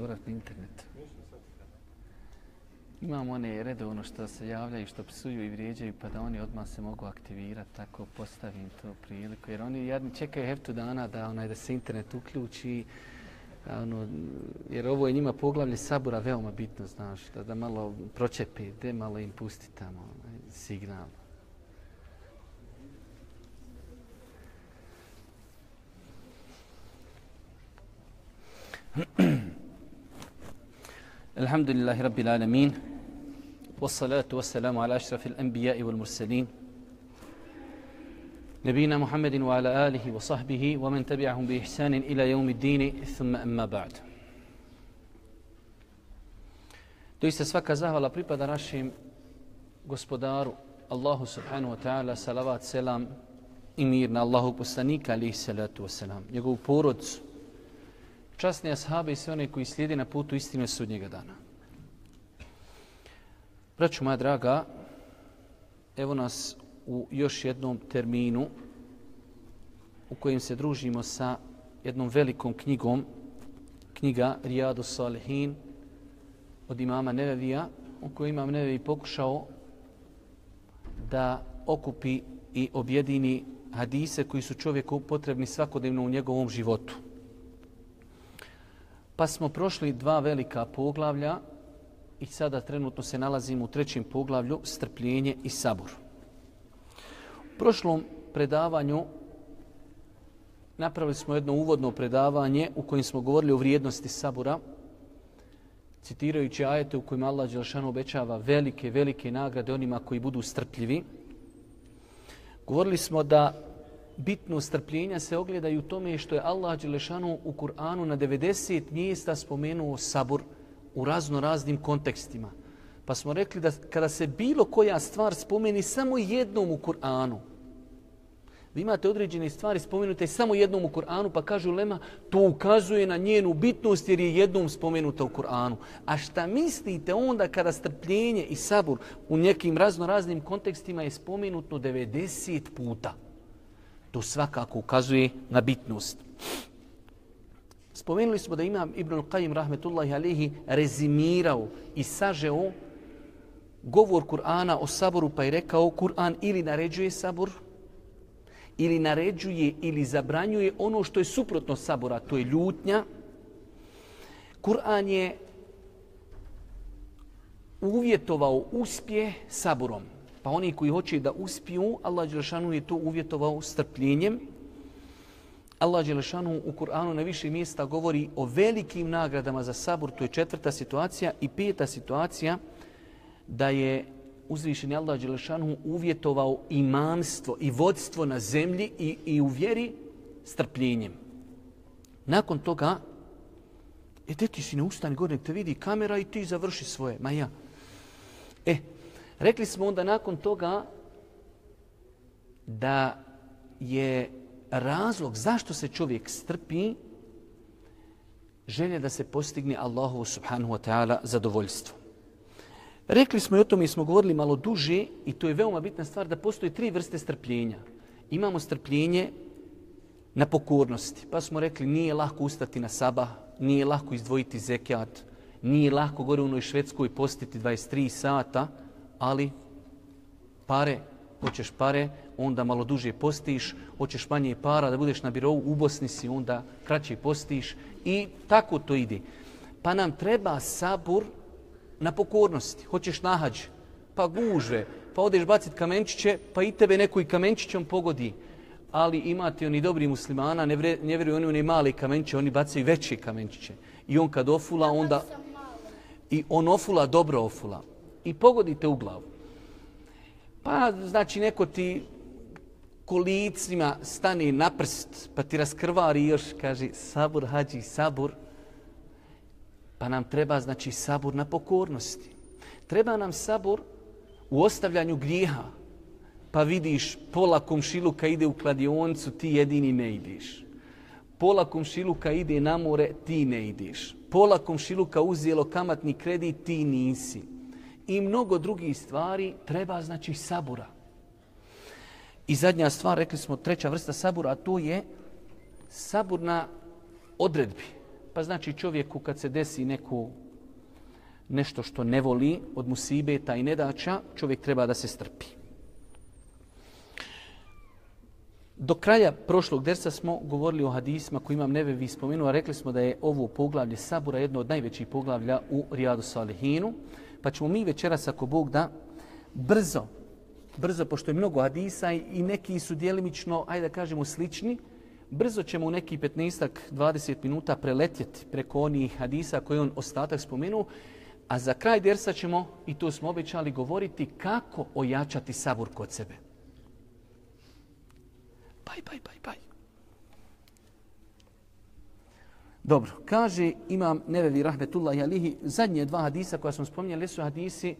Urat na internet. Imamo one redovno što se javljaju, što psuju i vrijeđaju, pa da oni odmah se mogu aktivirati, tako postavim to priliku. Jer oni jedni čekaju heftu dana da, onaj, da se internet uključi, ono, jer ovo je njima poglavlje sabora veoma bitno, znaš, da, da malo pročepi, da malo im pusti tamo onaj, signal. الحمد لله رب العالمين والصلاة والسلام على أشرف الأنبياء والمرسلين نبينا محمد وعلى آله وصحبه ومن تبعهم بإحسان إلى يوم الدين ثم أما بعد دويسة سفاكة زهوة لبريبا دراشيم غسبدار الله سبحانه وتعالى سلوات سلام إمير الله بستانيك عليه الصلاة والسلام يقول بورودس časni ashabi i sve one koji slijede na putu istine sudnjega dana. Braću moja draga, evo nas u još jednom terminu u kojem se družimo sa jednom velikom knjigom, knjiga Rijadu Salihin od imama Nevevija, u kojoj imam Nevevi pokušao da okupi i objedini hadise koji su čovjeku potrebni svakodnevno u njegovom životu. Pa smo prošli dva velika poglavlja i sada trenutno se nalazimo u trećem poglavlju strpljenje i sabor. U prošlom predavanju napravili smo jedno uvodno predavanje u kojem smo govorili o vrijednosti sabora, citirajući ajete u kojima Allah Đelšanu obećava velike, velike nagrade onima koji budu strpljivi. Govorili smo da bitno strpljenja se ogleda i u tome što je Allah Đelešanu u Kur'anu na 90 mjesta spomenuo sabur u razno raznim kontekstima. Pa smo rekli da kada se bilo koja stvar spomeni samo jednom u Kur'anu, vi imate određene stvari spomenute samo jednom u Kur'anu, pa kažu Lema, to ukazuje na njenu bitnost jer je jednom spomenuta u Kur'anu. A šta mislite onda kada strpljenje i sabur u nekim raznoraznim kontekstima je spomenuto 90 puta? To svakako ukazuje na bitnost. Spomenuli smo da imam Ibn Qayyim rahmetullahi alihi rezimirao i sažeo govor Kur'ana o saboru pa je rekao Kur'an ili naređuje sabor ili naređuje ili zabranjuje ono što je suprotno sabora, to je ljutnja. Kur'an je uvjetovao uspje saborom. Pa oni koji hoće da uspiju, Allah Đelešanu je to uvjetovao strpljenjem. Allah Đelešanu u Kur'anu na više mjesta govori o velikim nagradama za sabur, to je četvrta situacija. I peta situacija da je uzvišeni Allah Đelešanu uvjetovao imamstvo i vodstvo na zemlji i, i u vjeri strpljenjem. Nakon toga, e, te ti si ne ustani gore, te vidi kamera i ti završi svoje. Ma ja. E, rekli smo onda nakon toga da je razlog zašto se čovjek strpi želje da se postigne Allahu subhanahu wa ta'ala zadovoljstvo. Rekli smo i o tome i smo govorili malo duže i to je veoma bitna stvar da postoje tri vrste strpljenja. Imamo strpljenje na pokornosti. Pa smo rekli nije lako ustati na sabah, nije lako izdvojiti zekijat, nije lako gore u onoj Švedskoj postiti 23 sata, ali pare, hoćeš pare, onda malo duže postiš, hoćeš manje para da budeš na birovu, u Bosni si, onda kraće postiš i tako to ide. Pa nam treba sabur na pokornosti. Hoćeš nahađ, pa guže, pa odeš bacit kamenčiće, pa i tebe neko i kamenčićom pogodi. Ali imate oni dobri muslimana, ne, vre, ne vjeruju oni oni mali kamenčiće, oni bacaju veće kamenčiće. I on kad ofula, onda... I on ofula, dobro ofula. I pogodite u glavu. Pa, znači, neko ti kolicima stane na prst, pa ti raskrvari još, kaže, sabur, hađi, sabur. Pa nam treba, znači, sabur na pokornosti. Treba nam sabur u ostavljanju grijeha. Pa vidiš, pola komšiluka ide u kladioncu, ti jedini ne ideš. Pola komšiluka ide na more, ti ne ideš. Pola komšiluka uzijelo kamatni kredit, ti nisi. I mnogo drugih stvari treba, znači, sabura. I zadnja stvar, rekli smo, treća vrsta sabura, a to je sabur na odredbi pa znači čovjeku kad se desi neku nešto što ne voli od musibeta i nedača, čovjek treba da se strpi. Do kraja prošlog dersa smo govorili o hadisma koji imam nevevi spomenuo, a rekli smo da je ovo poglavlje Sabura jedno od najvećih poglavlja u Rijadu Salihinu. Pa ćemo mi večeras, ako Bog da, brzo, brzo, pošto je mnogo hadisa i neki su dijelimično, ajde da kažemo, slični, brzo ćemo u neki 15-20 minuta preletjeti preko onih hadisa koje on ostatak spomenuo, a za kraj dersa ćemo, i to smo obećali, govoriti kako ojačati sabur kod sebe. Baj, baj, baj, baj. Dobro, kaže imam Nevevi Rahmetullah Alihi, zadnje dva hadisa koja smo spominjali su hadisi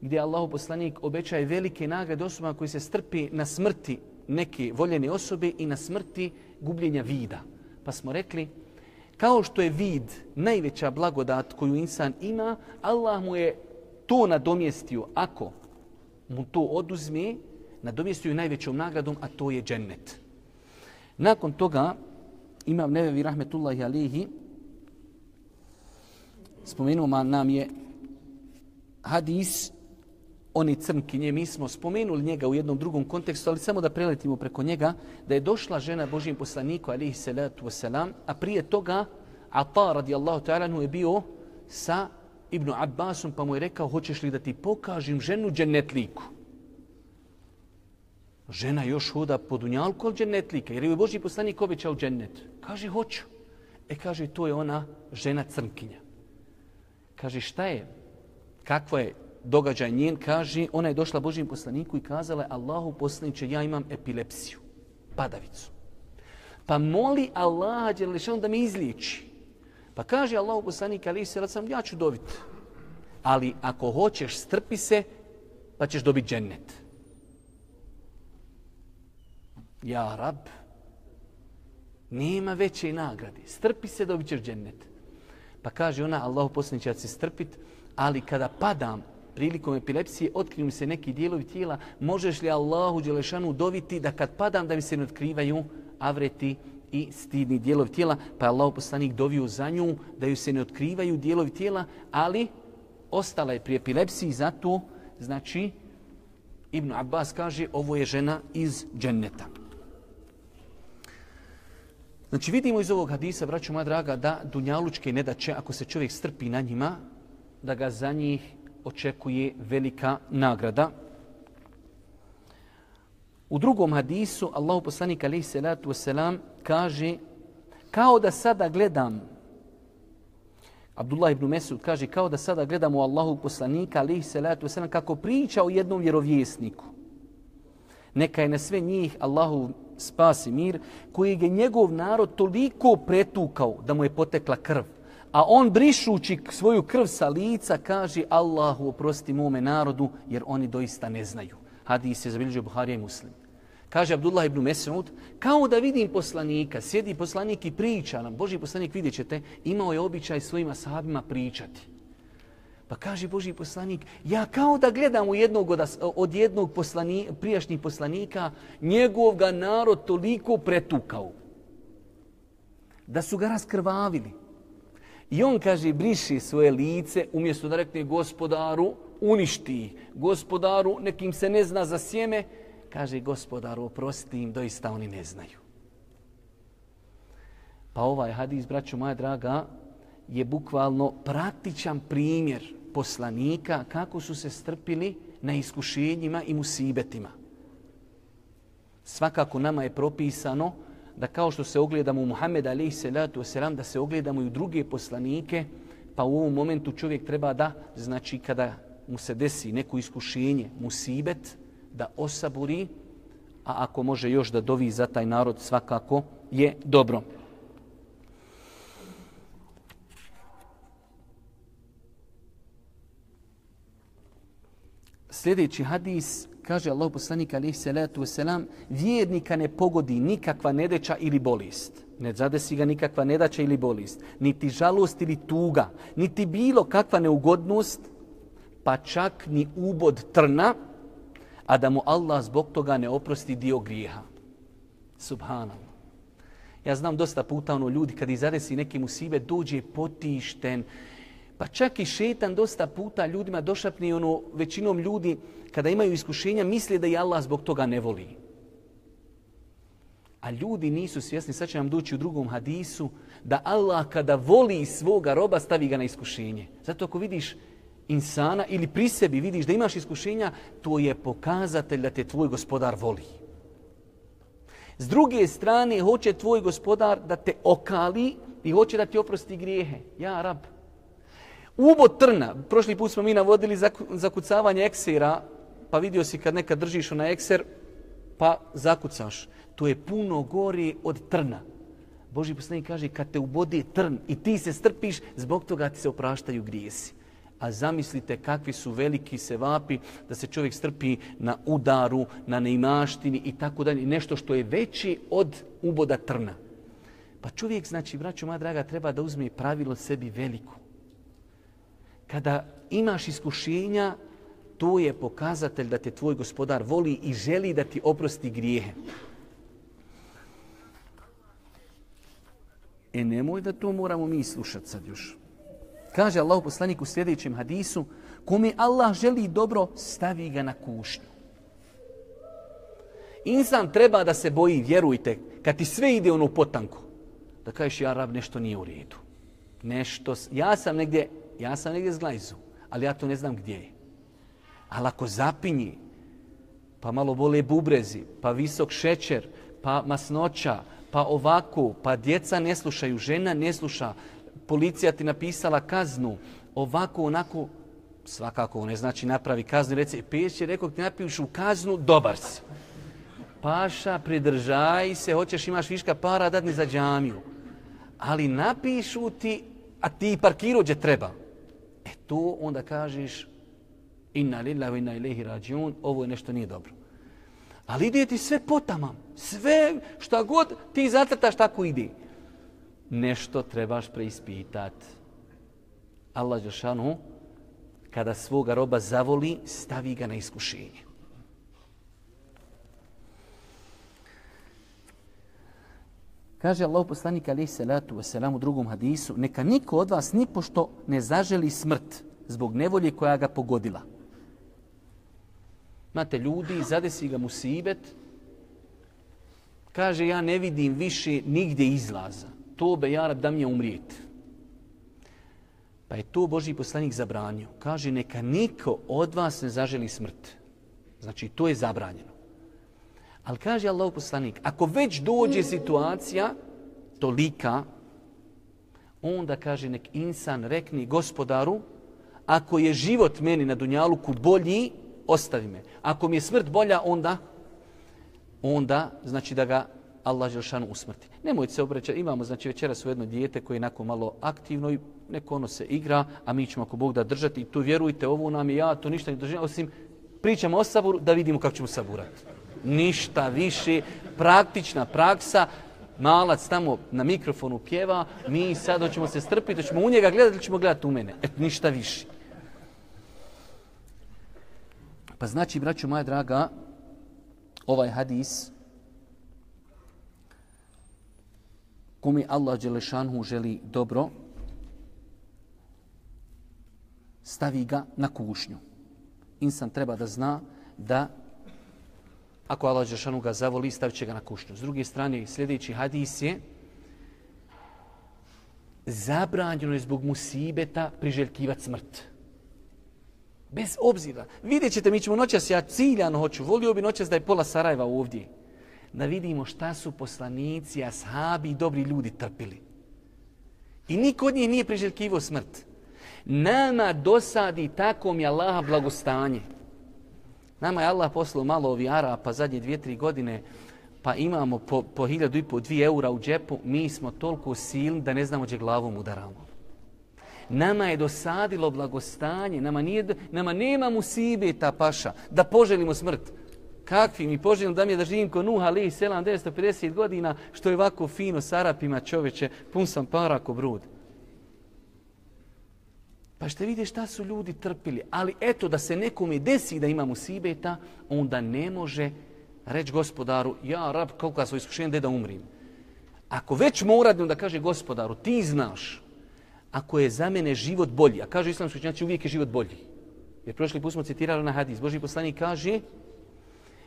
gdje Allahu poslanik obećaje velike nagrade osoba koji se strpi na smrti neke voljene osobe i na smrti gubljenja vida. Pa smo rekli, kao što je vid najveća blagodat koju insan ima, Allah mu je to nadomjestio ako mu to oduzme, nadomjestio je najvećom nagradom, a to je džennet. Nakon toga, imam nevevi rahmetullahi alihi, spomenuo nam je hadis oni crnkinje, mi smo spomenuli njega u jednom drugom kontekstu, ali samo da preletimo preko njega, da je došla žena Božijim poslaniku, alihi salatu wasalam, a prije toga Ata radijallahu ta'ala je bio sa Ibnu Abbasom, pa mu je rekao, hoćeš li da ti pokažem ženu dženetliku? Žena još hoda po dunjalku od dženetlika, jer je Božji poslanik obećao džennet. Kaže, hoću. E, kaže, to je ona žena crnkinja. Kaže, šta je? Kakva je događaj njen? Kaže, ona je došla Božjem poslaniku i kazala, Allahu poslaniće, ja imam epilepsiju, padavicu. Pa moli Allaha Đelešanu da me izliječi. Pa kaže Allahu poslanik, ali se sam, ja ću dobiti. Ali ako hoćeš, strpi se, pa ćeš dobiti džennet. Ja, rab, nema veće nagrade. Strpi se, dobit ćeš džennet. Pa kaže ona, Allahu poslanik, ja se strpit, ali kada padam prilikom epilepsije, otkriju mi se neki dijelovi tijela, možeš li Allahu Đelešanu doviti da kad padam da mi se ne otkrivaju avreti i stidni dijelovi tijela, pa je Allah poslanik dovio za nju da ju se ne otkrivaju dijelovi tijela, ali ostala je pri epilepsiji, zato, znači, Ibn Abbas kaže, ovo je žena iz dženneta. Znači, vidimo iz ovog hadisa, braću moja draga, da dunjalučke ne daće, ako se čovjek strpi na njima, da ga za njih očekuje velika nagrada. U drugom hadisu, Allahu poslanik alejhi salatu vesselam kaže, kao da sada gledam, Abdullah ibn Mesud kaže, kao da sada gledam u Allahu poslanika alejhi salatu vesselam kako priča o jednom vjerovjesniku. Neka je na sve njih Allahu spas i mir, koji je njegov narod toliko pretukao da mu je potekla krv. A on brišući svoju krv sa lica kaže Allahu oprosti mome narodu jer oni doista ne znaju. Hadis je zabilježio Buharija i Muslim. Kaže Abdullah ibn Mesud, kao da vidim poslanika, sjedi poslanik i priča nam. Boži poslanik, vidjet ćete, imao je običaj svojima sahabima pričati. Pa kaže Boži poslanik, ja kao da gledam u jednog od, od jednog poslani, prijašnjih poslanika, njegov ga narod toliko pretukao. Da su ga raskrvavili. I on kaže, briši svoje lice, umjesto da rekne gospodaru, uništi gospodaru, nekim se ne zna za sjeme, kaže, gospodaru, oprosti im, doista oni ne znaju. Pa ovaj hadis, braću moja draga, je bukvalno praktičan primjer poslanika kako su se strpili na iskušenjima i musibetima. Svakako nama je propisano da kao što se ogledamo u Muhammed alaihi salatu wasalam, da se ogledamo i u druge poslanike, pa u ovom momentu čovjek treba da, znači kada mu se desi neko iskušenje, musibet, da osaburi, a ako može još da dovi za taj narod, svakako je dobro. Sljedeći hadis kaže Allah poslanik alaihi salatu wasalam, vjernika ne pogodi nikakva nedeća ili bolest. Ne zadesi ga nikakva nedaća ili bolest. Niti žalost ili tuga. Niti bilo kakva neugodnost, pa čak ni ubod trna, a da mu Allah zbog toga ne oprosti dio grijeha. Subhanallah. Ja znam dosta puta ono ljudi kad izadesi neki musibe dođe potišten. Pa čak i šetan dosta puta ljudima došapni ono većinom ljudi kada imaju iskušenja misle da je Allah zbog toga ne voli. A ljudi nisu svjesni, sad će nam doći u drugom hadisu, da Allah kada voli svoga roba stavi ga na iskušenje. Zato ako vidiš insana ili pri sebi vidiš da imaš iskušenja, to je pokazatelj da te tvoj gospodar voli. S druge strane, hoće tvoj gospodar da te okali i hoće da ti oprosti grijehe. Ja, rab. Ubod trna. Prošli put smo mi navodili zakucavanje eksera, pa vidio si kad nekad držiš na ekser, pa zakucaš. To je puno gori od trna. Boži poslanik kaže, kad te ubodi trn i ti se strpiš, zbog toga ti se opraštaju grijesi. A zamislite kakvi su veliki sevapi da se čovjek strpi na udaru, na neimaštini i tako dalje. Nešto što je veći od uboda trna. Pa čovjek, znači, braćo moja draga, treba da uzme pravilo sebi veliko. Kada imaš iskušenja, to je pokazatelj da te tvoj gospodar voli i želi da ti oprosti grijehe. E nemoj da to moramo mi slušati sad još. Kaže Allah poslanik u sljedećem hadisu, kome Allah želi dobro, stavi ga na kušnju. Insan treba da se boji, vjerujte, kad ti sve ide ono potanko, da kažeš ja rab nešto nije u redu. Nešto, ja sam negdje, ja sam negdje zglajzu, ali ja to ne znam gdje je. Ali ako zapinji, pa malo bole bubrezi, pa visok šećer, pa masnoća, pa ovako, pa djeca ne slušaju, žena ne sluša, policija ti napisala kaznu, ovako, onako, svakako ne znači napravi kaznu, reci, piješ će, rekao ti napiš u kaznu, dobar si. Paša, pridržaj se, hoćeš imaš viška para, dadni za džamiju. Ali napišu ti, a ti parkiru gdje treba. E to onda kažeš, inna lillahi inna ilaihi rađiun, ovo je nešto nije dobro. Ali ide ti sve potamam. Sve šta god ti zatrtaš tako ide. Nešto trebaš preispitat. Allah Đeršanu kada svoga roba zavoli, stavi ga na iskušenje. Kaže Allah poslanik alaih salatu wasalam u drugom hadisu, neka niko od vas ni pošto ne zaželi smrt zbog nevolje koja ga pogodila. Imate ljudi, zadesi ga musibet, kaže ja ne vidim više nigdje izlaza. To be jarab da mi je umrijet. Pa je to Boži poslanik zabranio. Kaže neka niko od vas ne zaželi smrt. Znači to je zabranjeno. Ali kaže Allah poslanik, ako već dođe situacija tolika, onda kaže nek insan rekni gospodaru, ako je život meni na Dunjaluku bolji, ostavi me. Ako mi je smrt bolja, onda onda znači da ga Allah Želšanu usmrti. Nemojte se obraćati, imamo znači večeras u jedno dijete koje je onako malo aktivno i neko ono se igra, a mi ćemo ako Bog da držati i tu vjerujte, ovo nam je ja, to ništa ne držim, osim pričamo o saburu da vidimo kako ćemo saburati. Ništa više, praktična praksa, malac tamo na mikrofonu pjeva, mi sad hoćemo se strpiti, hoćemo u njega gledati ili ćemo gledati u mene. Et, ništa više. Pa znači, braću moja draga, ovaj hadis kome Allah Đelešanhu želi dobro, stavi ga na kušnju. Insan treba da zna da ako Allah Đešanu ga zavoli, stavit će ga na kušnju. S druge strane, sljedeći hadis je zabranjeno je zbog musibeta priželjkivati smrt. Bez obzira. Vidjet ćete, mi ćemo noćas, ja ciljano hoću, volio bi noćas da je pola Sarajeva ovdje. Da vidimo šta su poslanici, ashabi i dobri ljudi trpili. I niko od njih nije priželjkivo smrt. Nama dosadi tako mi Allaha blagostanje. Nama je Allah poslao malo ovi Arapa zadnje dvije, tri godine, pa imamo po, po hiljadu i po dvije eura u džepu, mi smo toliko silni da ne znamo gdje glavom udaramo. Nama je dosadilo blagostanje, nama, nije, nama nema musibe ta paša, da poželimo smrt. Kakvi mi poželim da mi je da živim ko Nuh Ali, 750 godina, što je ovako fino s Arapima čoveče, pun sam para ko brud. Pa što vidite šta su ljudi trpili. Ali eto da se nekome desi da ima musibeta, onda ne može reći gospodaru, ja rab, koliko sam iskušen, da umrim. Ako već mora da kaže gospodaru, ti znaš, ako je za mene život bolji, a kaže islamski učenjaci, uvijek je život bolji. Jer prošli put smo citirali na hadis. Boži poslanik kaže,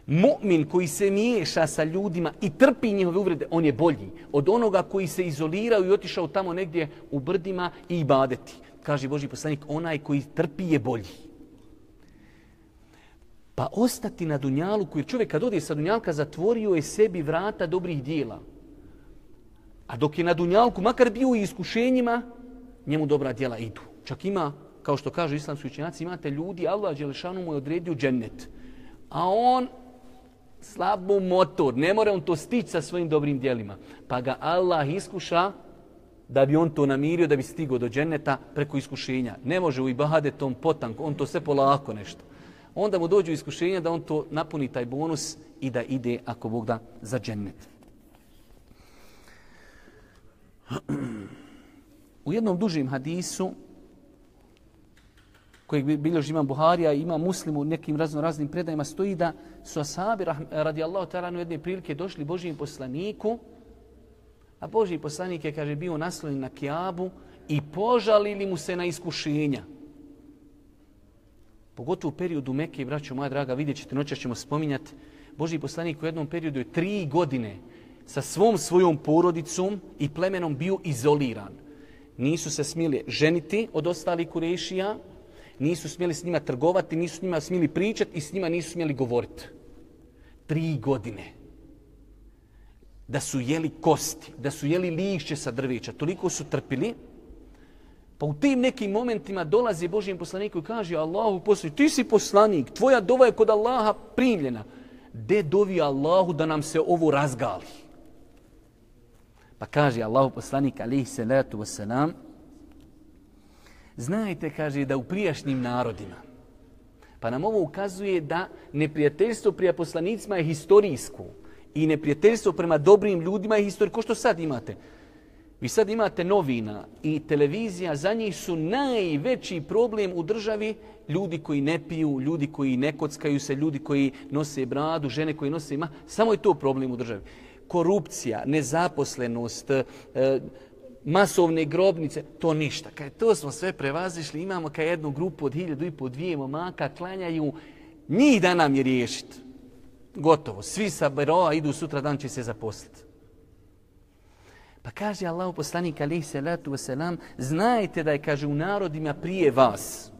mu'min koji se miješa sa ljudima i trpi njihove uvrede, on je bolji od onoga koji se izolirao i otišao tamo negdje u brdima i ibadeti. Kaže Boži poslanik, onaj koji trpi je bolji. Pa ostati na dunjalu, koji čovjek kad ode sa dunjalka, zatvorio je sebi vrata dobrih dijela. A dok je na dunjalku, makar bio i iskušenjima, njemu dobra djela idu. Čak ima, kao što kažu islamski učenjaci, imate ljudi, Allah Đelešanu mu je odredio džennet. A on slabo motor, ne mora on to stići sa svojim dobrim djelima. Pa ga Allah iskuša da bi on to namirio, da bi stigo do dženeta preko iskušenja. Ne može u ibadetom potanku, on to sve polako nešto. Onda mu dođu iskušenja da on to napuni taj bonus i da ide, ako Bog da, za džennet. U jednom dužim hadisu kojeg bilježi imam Buharija i ima muslimu u nekim razno raznim predajima stoji da su asabi radijallahu ta'ala u jedne prilike došli Božijem poslaniku a Boži poslanik je kaže bio naslonjen na kjabu i požalili mu se na iskušenja. Pogotovo u periodu Mekke, braćo moja draga, vidjet ćete, noća ćemo spominjati, Boži poslanik u jednom periodu je tri godine sa svom svojom porodicom i plemenom bio izoliran. Nisu se smjeli ženiti od ostalih kurešija, nisu smjeli s njima trgovati, nisu s njima smjeli pričati i s njima nisu smjeli govoriti. Tri godine. Da su jeli kosti, da su jeli lišće sa drveća, toliko su trpili. Pa u tim nekim momentima dolazi Božijem poslaniku i kaže Allahu poslanik, ti si poslanik, tvoja dova je kod Allaha primljena. De dovi Allahu da nam se ovo razgali. Pa kaže Allahu poslanik alihi salatu wasalam, znajte, kaže, da u prijašnjim narodima, pa nam ovo ukazuje da neprijateljstvo prija poslanicima je historijsko i neprijateljstvo prema dobrim ljudima je historija. Ko što sad imate? Vi sad imate novina i televizija, za njih su najveći problem u državi ljudi koji ne piju, ljudi koji ne kockaju se, ljudi koji nose bradu, žene koji nose ima. Samo je to problem u državi korupcija, nezaposlenost, e, masovne grobnice, to ništa. Kaj to smo sve prevazišli, imamo kaj jednu grupu od hiljadu i po dvije momaka, klanjaju, njih da nam je riješiti. Gotovo, svi sa biroa idu sutra dan će se zaposliti. Pa kaže Allah poslanik alaihi salatu wasalam, znajte da je, kaže, u narodima prije vas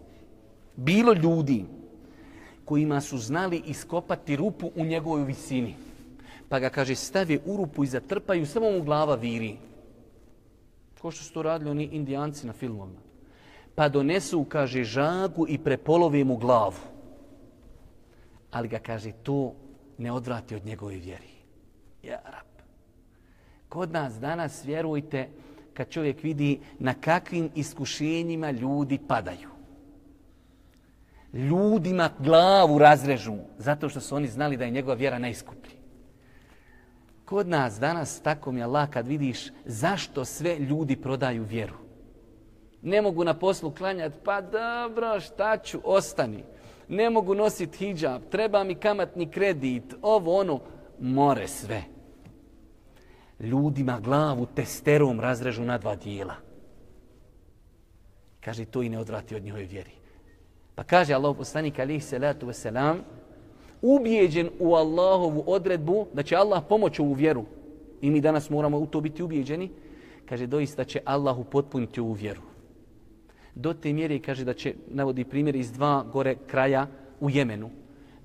bilo ljudi kojima su znali iskopati rupu u njegovoj visini pa ga, kaže, stave u rupu i zatrpaju, samo mu glava viri. Ko što su to radili oni indijanci na filmovima. Pa donesu, kaže, žagu i prepolove mu glavu. Ali ga, kaže, to ne odvrati od njegove vjeri. Ja, rab. Kod nas danas, vjerujte, kad čovjek vidi na kakvim iskušenjima ljudi padaju. Ljudima glavu razrežu zato što su oni znali da je njegova vjera najskuplji. Kod nas danas, tako mi Allah, kad vidiš zašto sve ljudi prodaju vjeru. Ne mogu na poslu klanjati, pa dobro, šta ću, ostani. Ne mogu nositi hijab, treba mi kamatni kredit, ovo, ono, more sve. Ljudima glavu testerom razrežu na dva dijela. Kaže, to i ne odvrati od njihove vjeri. Pa kaže Allah poslanik alihi salatu wasalam, ubijeđen u Allahovu odredbu da će Allah pomoći u vjeru i mi danas moramo u to biti ubijeđeni, kaže doista će Allah upotpuniti u vjeru. Do te mjere kaže da će, navodi primjer iz dva gore kraja u Jemenu,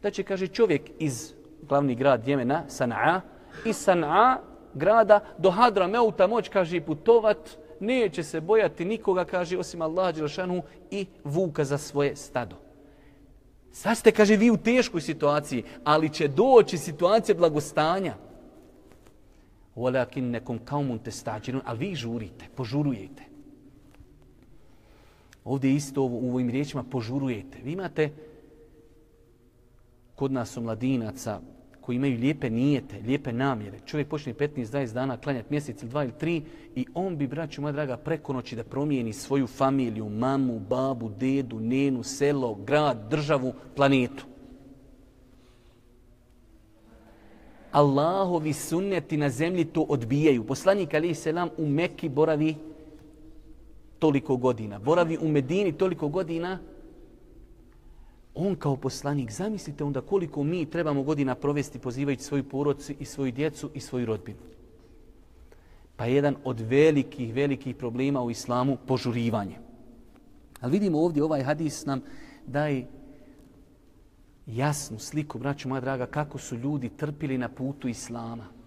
da će, kaže, čovjek iz glavni grad Jemena, Sana'a, iz Sana'a grada do Hadra Meuta moć, kaže, putovat, neće se bojati nikoga, kaže, osim Allaha Đelšanu i vuka za svoje stado. Sad ste, kaže, vi u teškoj situaciji, ali će doći situacija blagostanja. Walakin nekom kaumun te stađenu, ali vi žurite, požurujete. Ovdje isto u ovim riječima požurujete. Vi imate kod nas u mladinaca koji imaju lijepe nijete, lijepe namjere. Čovjek počne 15-20 dana klanjati mjesec ili dva ili tri i on bi, braću moja draga, preko noći da promijeni svoju familiju, mamu, babu, dedu, nenu, selo, grad, državu, planetu. Allahovi sunneti na zemlji to odbijaju. Poslanik Ali Selam u Mekki boravi toliko godina. Boravi u Medini toliko godina. On kao poslanik, zamislite onda koliko mi trebamo godina provesti pozivajući svoju porodcu i svoju djecu i svoju rodbinu. Pa jedan od velikih, velikih problema u islamu požurivanje. Ali vidimo ovdje ovaj hadis nam daje jasnu sliku, braću moja draga, kako su ljudi trpili na putu Islama.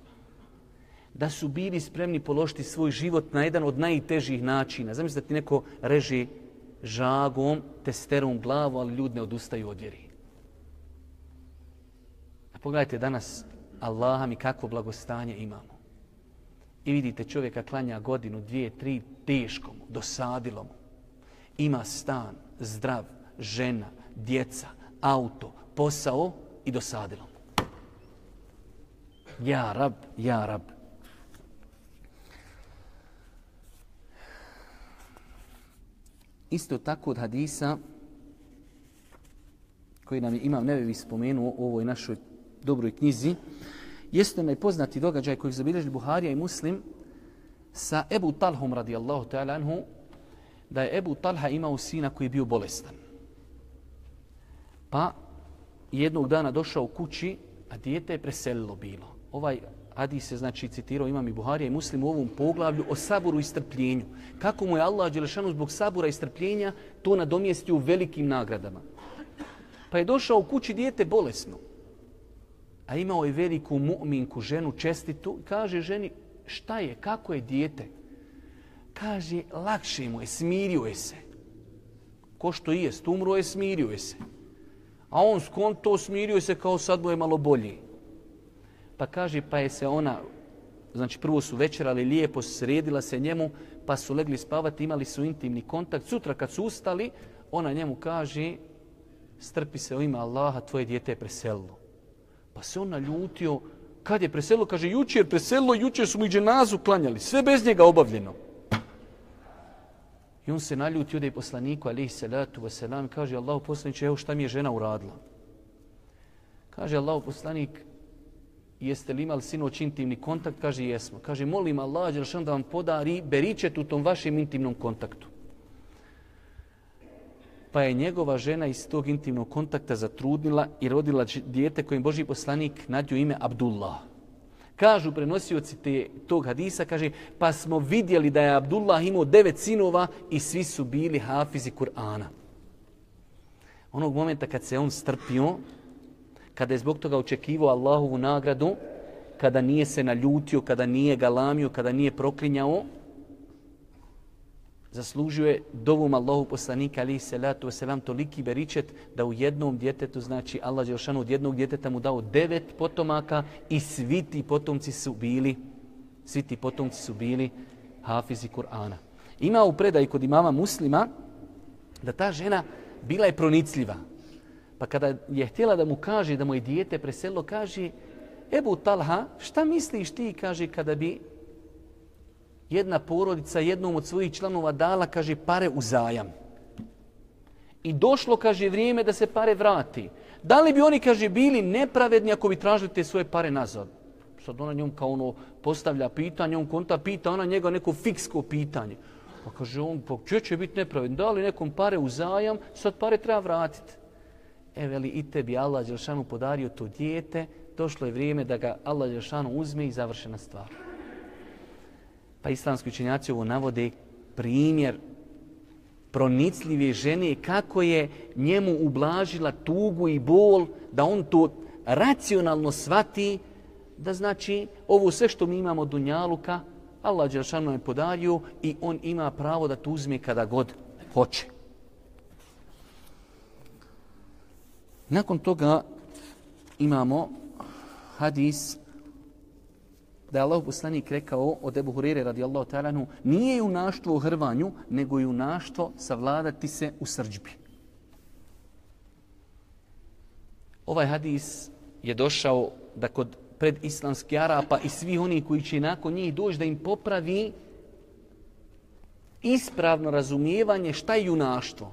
Da su bili spremni položiti svoj život na jedan od najtežih načina. Zamislite da ti neko reži žagom, testerom glavu, ali ljudi ne odustaju od vjeri. A pogledajte danas, Allaha mi kako blagostanje imamo. I vidite čovjeka klanja godinu, dvije, tri, teško mu, dosadilo mu. Ima stan, zdrav, žena, djeca, auto, posao i dosadilo. mu. Ja rab, ja rab. Isto tako od hadisa koji nam je imam nevevi spomenuo u ovoj našoj dobroj knjizi, jeste najpoznati događaj koji zabilježili Buharija i Muslim sa Ebu Talhom radijallahu ta'ala anhu, da je Ebu Talha imao sina koji je bio bolestan. Pa jednog dana došao u kući, a dijete je preselilo bilo. Ovaj hadis se znači citirao imam i Buharija i Muslim u ovom poglavlju o saburu i strpljenju. Kako mu je Allah Đelešanu zbog sabura i strpljenja to nadomjestio u velikim nagradama. Pa je došao u kući dijete bolesno. A imao je veliku mu'minku, ženu čestitu. Kaže ženi, šta je, kako je dijete? Kaže, lakše mu je, smirio je se. Ko što i jest, umro je, smirio je se. A on skonto smirio se kao sad mu je malo bolji. Pa kaže, pa je se ona, znači prvo su večerali lijepo, sredila se njemu, pa su legli spavati, imali su intimni kontakt. Sutra kad su ustali, ona njemu kaže, strpi se u ime Allaha, tvoje dijete je preselilo. Pa se on naljutio, kad je preselilo, kaže, juče je preselilo, juče su mu i dženazu klanjali, sve bez njega obavljeno. I on se naljuti ode poslaniku, alihi salatu wasalam, kaže Allahu poslaniče, evo šta mi je žena uradila. Kaže Allahu poslanik, jeste li imali sinoć intimni kontakt? Kaže, jesmo. Kaže, molim Allah, Đelšan, da vam podari beričet u tom vašem intimnom kontaktu. Pa je njegova žena iz tog intimnog kontakta zatrudnila i rodila dijete kojim Boži poslanik nadio ime Abdullah. Kažu prenosioci te, tog hadisa, kaže, pa smo vidjeli da je Abdullah imao devet sinova i svi su bili hafizi Kur'ana. Onog momenta kad se on strpio, kada je zbog toga očekivao Allahovu nagradu, kada nije se naljutio, kada nije galamio, kada nije proklinjao, zaslužuje dovom Allahu poslanika ali se salatu wasalam toliki beričet da u jednom djetetu, znači Allah Đelšanu od jednog djeteta mu dao devet potomaka i svi ti potomci su bili svi ti potomci su bili hafizi Kur'ana. Ima u predaj kod imama muslima da ta žena bila je pronicljiva. Pa kada je htjela da mu kaže da mu je dijete preselilo, kaže Ebu Talha, šta misliš ti, kaže, kada bi jedna porodica jednom od svojih članova dala, kaže, pare u zajam. I došlo, kaže, vrijeme da se pare vrati. Da li bi oni, kaže, bili nepravedni ako bi tražili te svoje pare nazad? Sad ona njom kao ono postavlja pitanje, on konta pita, ona njega neko fiksko pitanje. Pa kaže on, pa će biti nepravedni? Da li nekom pare u zajam, sad pare treba vratiti. E, veli, i tebi Allah Đelšanu podario to dijete, došlo je vrijeme da ga Allah Đelšanu uzme i završena stvar pa islamski učenjaci ovo navode primjer pronicljive žene kako je njemu ublažila tugu i bol da on to racionalno svati da znači ovo sve što mi imamo dunjaluka Allah Đelšanu je podario i on ima pravo da to uzme kada god hoće. Nakon toga imamo hadis da je Allah poslanik rekao od Ebu Hurire radijallahu ta'alanu nije junaštvo u hrvanju, nego junaštvo savladati se u srđbi. Ovaj hadis je došao da kod pred islamski Arapa i svi oni koji će nakon njih doći da im popravi ispravno razumijevanje šta je junaštvo.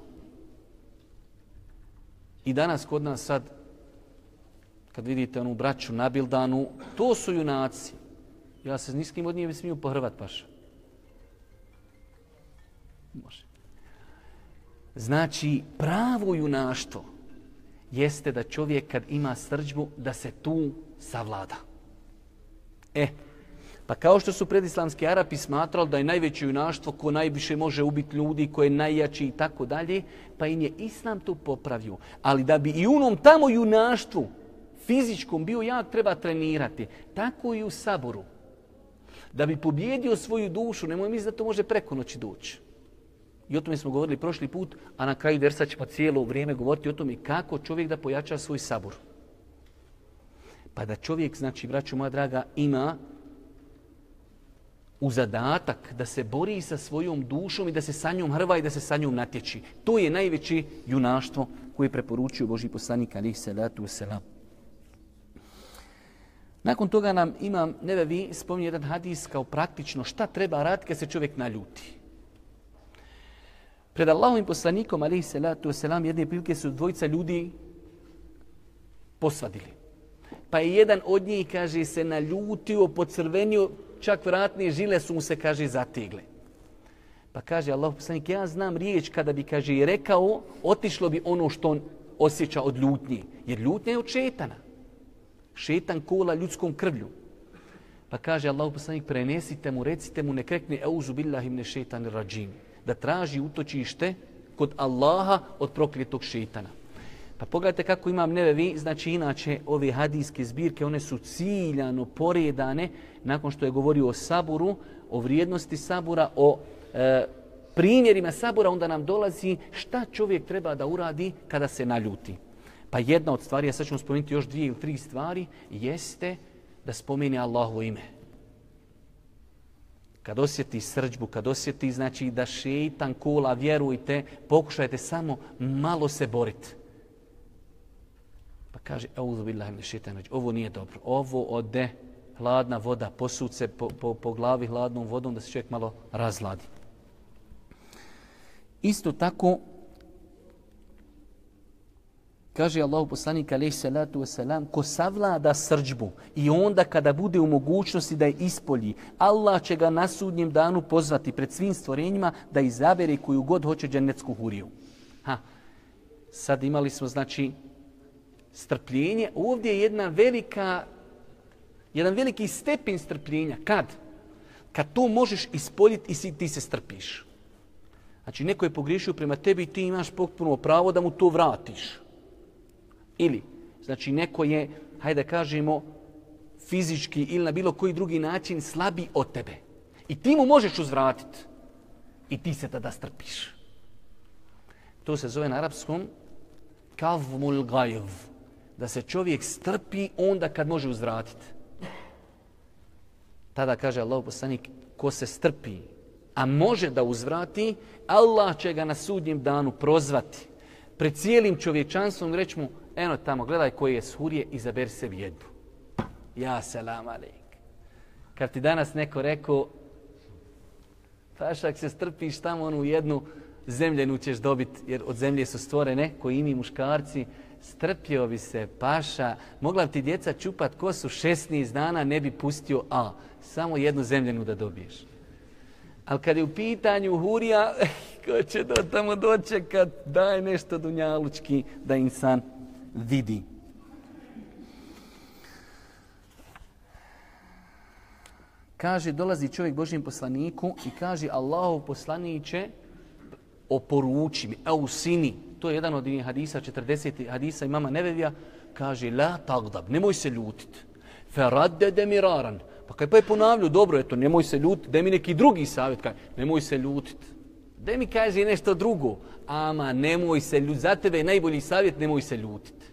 I danas kod nas sad kad vidite onu braću na Bildanu, to su junaci. Ja se s niskim od njih smiju pohrvat paša. Može. Znači, pravo junaštvo jeste da čovjek kad ima srđbu, da se tu savlada. E, pa kao što su predislamski Arapi smatrali da je najveće junaštvo ko najviše može ubiti ljudi, ko je najjači i tako dalje, pa im je Islam to popravio. Ali da bi i unom tamo junaštvu fizičkom bio jak, treba trenirati. Tako i u saboru. Da bi pobjedio svoju dušu, nemoj misliti da to može preko noći doći. I o tome smo govorili prošli put, a na kraju versa ćemo cijelo vrijeme govoriti o tome kako čovjek da pojača svoj sabor. Pa da čovjek, znači, braću moja draga, ima u zadatak da se bori sa svojom dušom i da se sa njom hrva i da se sa njom natječi. To je najveće junaštvo koje preporučuju Boži poslanik alih salatu wasalam. Nakon toga nam imam, neve vi, spominje jedan hadis kao praktično šta treba raditi kad se čovjek naljuti. Pred Allahovim poslanikom, alaihi salatu wasalam, jedne prilike su dvojica ljudi posvadili. Pa je jedan od njih, kaže, se naljutio, pocrvenio, čak vratne žile su mu se, kaže, zategle. Pa kaže Allah poslanik, ja znam riječ kada bi, kaže, i rekao, otišlo bi ono što on osjeća od ljutnje. Jer ljutnja je od šetana. Šetan kola ljudskom krvlju. Pa kaže Allah poslanik, prenesite mu, recite mu, ne krekne, euzu billahi mne šetan rađim da traži utočište kod Allaha od prokletog šetana. Pa pogledajte kako imam nevevi, znači inače ove hadijske zbirke, one su ciljano poredane nakon što je govorio o saburu, o vrijednosti sabura, o e, primjerima sabura, onda nam dolazi šta čovjek treba da uradi kada se naljuti. Pa jedna od stvari, ja sad ćemo spomenuti još dvije ili tri stvari, jeste da spomeni Allahovo ime kad osjeti srđbu, kad osjeti znači da šeitan kula, vjerujte, pokušajte samo malo se boriti. Pa kaže, auzu billahi min šeitan ovo nije dobro. Ovo ode hladna voda, posuce po, po, po glavi hladnom vodom da se čovjek malo razladi. Isto tako, Kaže Allahu poslanik alejhi salatu ve selam ko savlada srđbu i onda kada bude u mogućnosti da je ispolji, Allah će ga na sudnjem danu pozvati pred svim stvorenjima da izabere koju god hoće džennetsku huriju. Ha. Sad imali smo znači strpljenje. Ovdje je jedna velika jedan veliki stepen strpljenja. Kad? Kad to možeš ispoljiti i si, ti se strpiš. Znači neko je pogriješio prema tebi i ti imaš potpuno pravo da mu to vratiš. Ili, znači neko je, hajde da kažemo, fizički ili na bilo koji drugi način slabi od tebe. I ti mu možeš uzvratiti. I ti se tada strpiš. To se zove na arapskom kavmul gajv. Da se čovjek strpi onda kad može uzvratiti. Tada kaže Allah poslanik, ko se strpi, a može da uzvrati, Allah će ga na sudnjem danu prozvati. Pred cijelim čovječanstvom reći mu, eno tamo, gledaj koji je surije, izaber se jednu. Ja selam alejk. Kad ti danas neko rekao, pašak se strpiš tamo onu jednu zemljenu ćeš dobiti, jer od zemlje su stvorene, koji imi muškarci, strpio bi se, paša, mogla ti djeca čupat kosu 16 dana, ne bi pustio, a samo jednu zemljenu da dobiješ. Ali kad je u pitanju hurija, ko će do tamo dočekat, daj nešto dunjalučki da insan vidi. Kaže, dolazi čovjek Božijem poslaniku i kaže, Allahov poslaniće, oporuči mi, evo sini, to je jedan od hadisa, 40 hadisa imama Nevevija, kaže, la tagdab, nemoj se ljutit. Feradde demiraran. Pa kaj pa je ponavlju, dobro, eto, nemoj se ljutit, daj mi neki drugi savjet, kaj, nemoj se ljutit. Daj mi kaže nešto drugo, ama nemoj se ljutit, za tebe je najbolji savjet, nemoj se ljutit.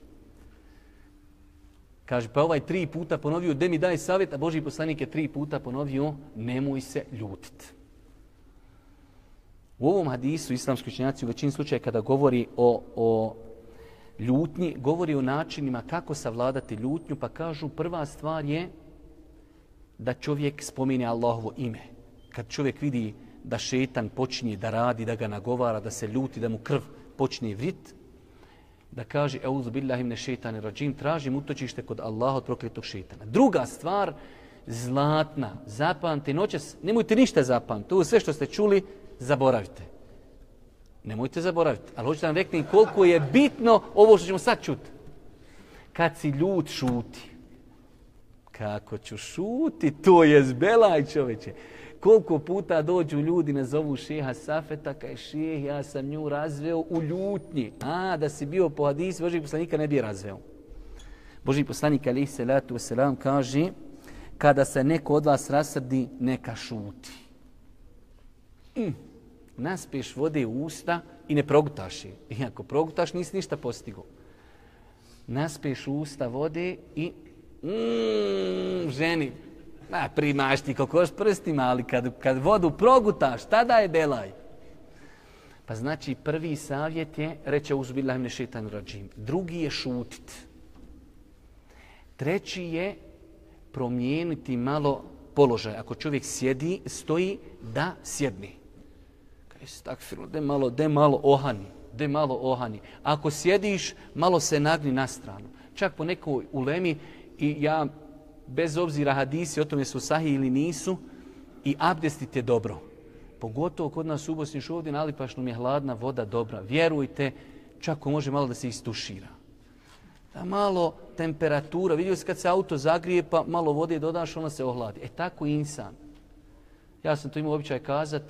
Kaže, pa ovaj tri puta ponovio, daj mi daj savjet, a Boži poslanik je tri puta ponovio, nemoj se ljutiti. U ovom hadisu islamski učenjaci u većini slučaja kada govori o, o ljutnji, govori o načinima kako savladati ljutnju, pa kažu prva stvar je da čovjek spomine Allahovo ime. Kad čovjek vidi da šetan počinje da radi, da ga nagovara, da se ljuti, da mu krv počne vrit, da kaže euzu billahi mine šetane rađim, tražim utočište kod Allaha od prokletog šetana. Druga stvar, zlatna, zapamti noćas, nemojte ništa zapamti, to sve što ste čuli, zaboravite. Nemojte zaboraviti, ali da vam reknem koliko je bitno ovo što ćemo sad čuti. Kad si ljud, šuti. Kako ću šuti, to je zbelaj čoveče. Koliko puta dođu ljudi, nazovu šeha Safeta, kaj šeh, ja sam nju razveo u ljutnji. A, da si bio po hadisu, Boži poslanika ne bi razveo. Boži poslanik, ali se letu selam, kaže, kada se neko od vas rasrdi, neka šuti. Mm. Naspiješ vode u usta i ne progutaš je. Iako progutaš, nisi ništa postigo. Naspiješ u usta vode i mm, ženi, Ma, primaš ti koliko s prstima, ali kad, kad vodu progutaš, tada je delaj. Pa znači, prvi savjet je, reći uzbillah im nešetan rađim. Drugi je šutit. Treći je promijeniti malo položaj. Ako čovjek sjedi, stoji, da sjedni. Istakfirno, de malo, de malo ohani. De malo ohani. Ako sjediš, malo se nagni na stranu. Čak po nekoj ulemi, i ja bez obzira hadisi o tome su sahi ili nisu, i abdestite dobro. Pogotovo kod nas u Bosni ovdje na mi je hladna voda dobra. Vjerujte, čak može malo da se istušira. Da malo temperatura, vidio se kad se auto zagrije pa malo vode dodaš, ona se ohladi. E tako i insan. Ja sam to imao običaj kazat,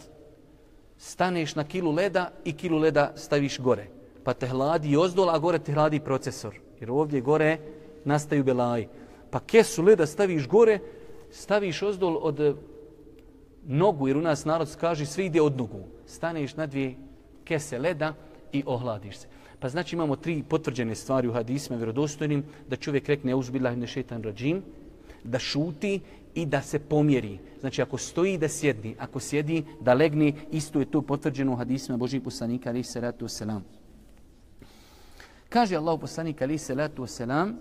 staneš na kilu leda i kilu leda staviš gore. Pa te hladi i ozdol, a gore te hladi procesor. Jer ovdje gore nastaju belaji pa kesu leda staviš gore, staviš ozdol od eh, nogu, jer u nas narod kaže sve ide od nogu. Staneš na dvije kese leda i ohladiš se. Pa znači imamo tri potvrđene stvari u hadisme vjerodostojnim, da čovjek rekne uzbilah ne šetan rađim, da šuti i da se pomjeri. Znači ako stoji da sjedni, ako sjedi da legni, isto je to potvrđeno u hadisima Božih poslanika alaih salatu wasalam. Kaže Allah poslanik alaih salatu wasalam,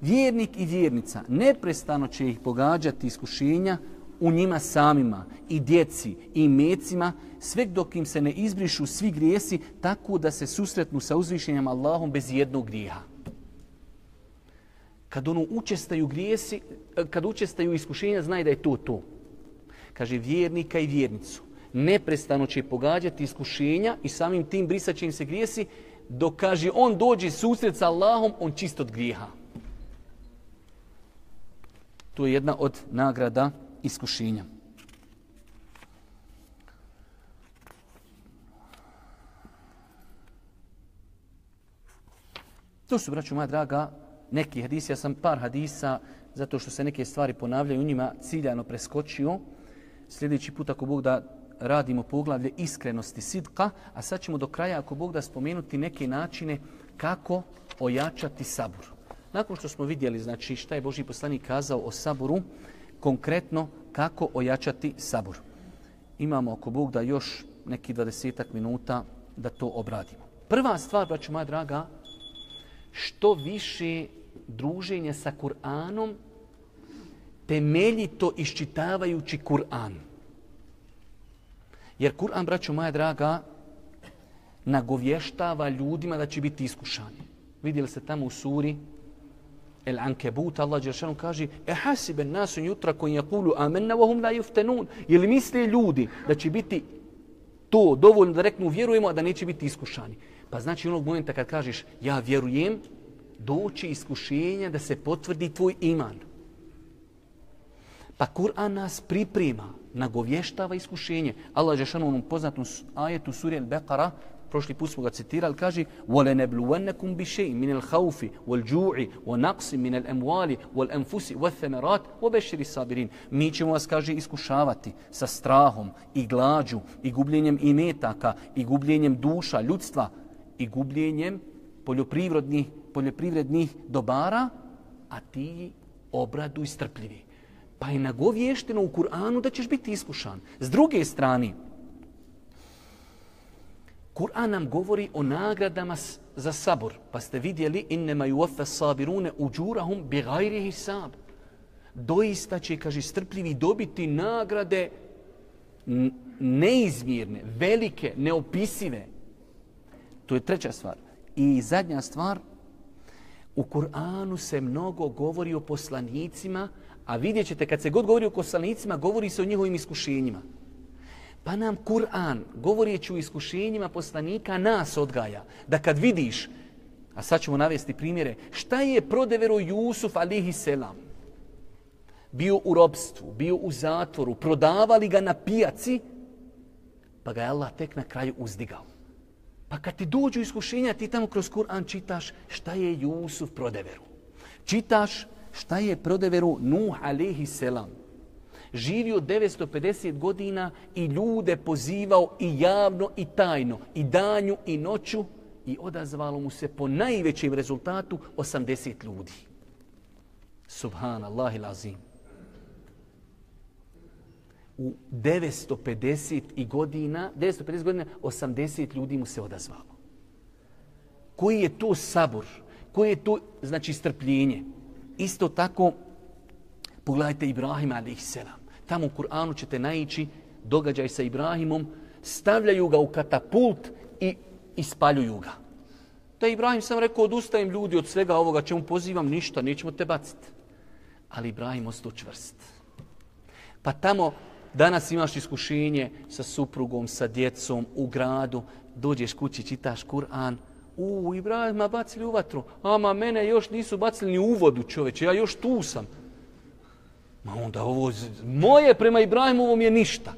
Vjernik i vjernica neprestano će ih pogađati iskušenja u njima samima, i djeci, i mecima, sve dok im se ne izbrišu svi grijesi, tako da se susretnu sa uzvišenjem Allahom bez jednog grijeha. Kad ono učestaju grijesi, kad učestaju iskušenja, znaj da je to to. Kaže vjernika i vjernicu. Neprestano će pogađati iskušenja i samim tim brisat će im se grijesi, dok kaže on dođe susret sa Allahom, on čist od grijeha. To je jedna od nagrada iskušenja. To su, braću moja draga, neki hadisi. Ja sam par hadisa, zato što se neke stvari ponavljaju u njima, ciljano preskočio. Sljedeći put, ako Bog da radimo poglavlje iskrenosti sidka, a sad ćemo do kraja, ako Bog da spomenuti neke načine kako ojačati sabur. Nakon što smo vidjeli znači šta je Boži poslanik kazao o saburu, konkretno kako ojačati sabur. Imamo ako Bog da još neki 20 minuta da to obradimo. Prva stvar, braću moja draga, što više druženje sa Kur'anom, temeljito iščitavajući Kur'an. Jer Kur'an, braćo moja draga, nagovještava ljudima da će biti iskušani. Vidjeli se tamo u suri El Ankebut, Allah Đeršanu kaže E hasibe nasun jutra koji je kulu amenna vohum la juftenun. Je li misli ljudi da će biti to dovoljno da reknu vjerujemo, a da neće biti iskušani? Pa znači onog momenta kad kažeš ja vjerujem, doći iskušenja da se potvrdi tvoj iman. Pa Kur'an nas priprema, nagovještava iskušenje. Allah Đeršanu u onom poznatom ajetu suri Al-Beqara prošli put smo ga citirali, kaže وَلَنَبْلُوَنَّكُمْ بِشَيْءٍ مِنَ الْخَوْفِ وَالْجُوعِ وَنَقْسِ مِنَ الْأَمْوَالِ وَالْأَنْفُسِ وَالثَّمَرَاتِ وَبَشِّرِ sabirin. Mi ćemo vas, kaže, iskušavati sa strahom i glađu i gubljenjem imetaka i gubljenjem duša ljudstva i gubljenjem poljoprivrednih, poljoprivrednih dobara, a ti obradu i strpljivi. Pa je nagovješteno u Kur'anu da ćeš biti iskušan. S druge strane, Kur'an nam govori o nagradama za sabor. Pa ste vidjeli innema yuwaffa sabirune ujurahum bighayri hisab. Doista će, kaže, strpljivi dobiti nagrade neizmjerne, velike, neopisive. To je treća stvar. I zadnja stvar, u Kur'anu se mnogo govori o poslanicima, a vidjet ćete kad se god govori o poslanicima, govori se o njihovim iskušenjima. Pa nam Kur'an, govorijeći o iskušenjima poslanika, nas odgaja. Da kad vidiš, a sad ćemo navesti primjere, šta je prodevero Jusuf alihi selam? Bio u robstvu, bio u zatvoru, prodavali ga na pijaci, pa ga je Allah tek na kraju uzdigao. Pa kad ti dođu iskušenja, ti tamo kroz Kur'an čitaš šta je Jusuf prodeveru. Čitaš šta je prodeveru Nuh alihi selam. Živio 950 godina i ljude pozivao i javno i tajno, i danju i noću i odazvalo mu se po najvećem rezultatu 80 ljudi. Subhanallah il azim. U 950 godina, 950 godina, 80 ljudi mu se odazvalo. Koji je to sabor? Koje je to, znači, strpljenje? Isto tako, pogledajte Ibrahim a.s. Tamo u Kur'anu ćete naići događaj sa Ibrahimom, stavljaju ga u katapult i ispaljuju ga. Da Ibrahim sam rekao, odustajem ljudi od svega ovoga, čemu pozivam ništa, nećemo te baciti. Ali Ibrahim ostao čvrst. Pa tamo danas imaš iskušenje sa suprugom, sa djecom, u gradu, dođeš kući, čitaš Kur'an, u, Ibrahima bacili u vatru, ama mene još nisu bacili ni u vodu čoveče, ja još tu sam. Ma onda ovo, moje prema Ibrahimovom je ništa.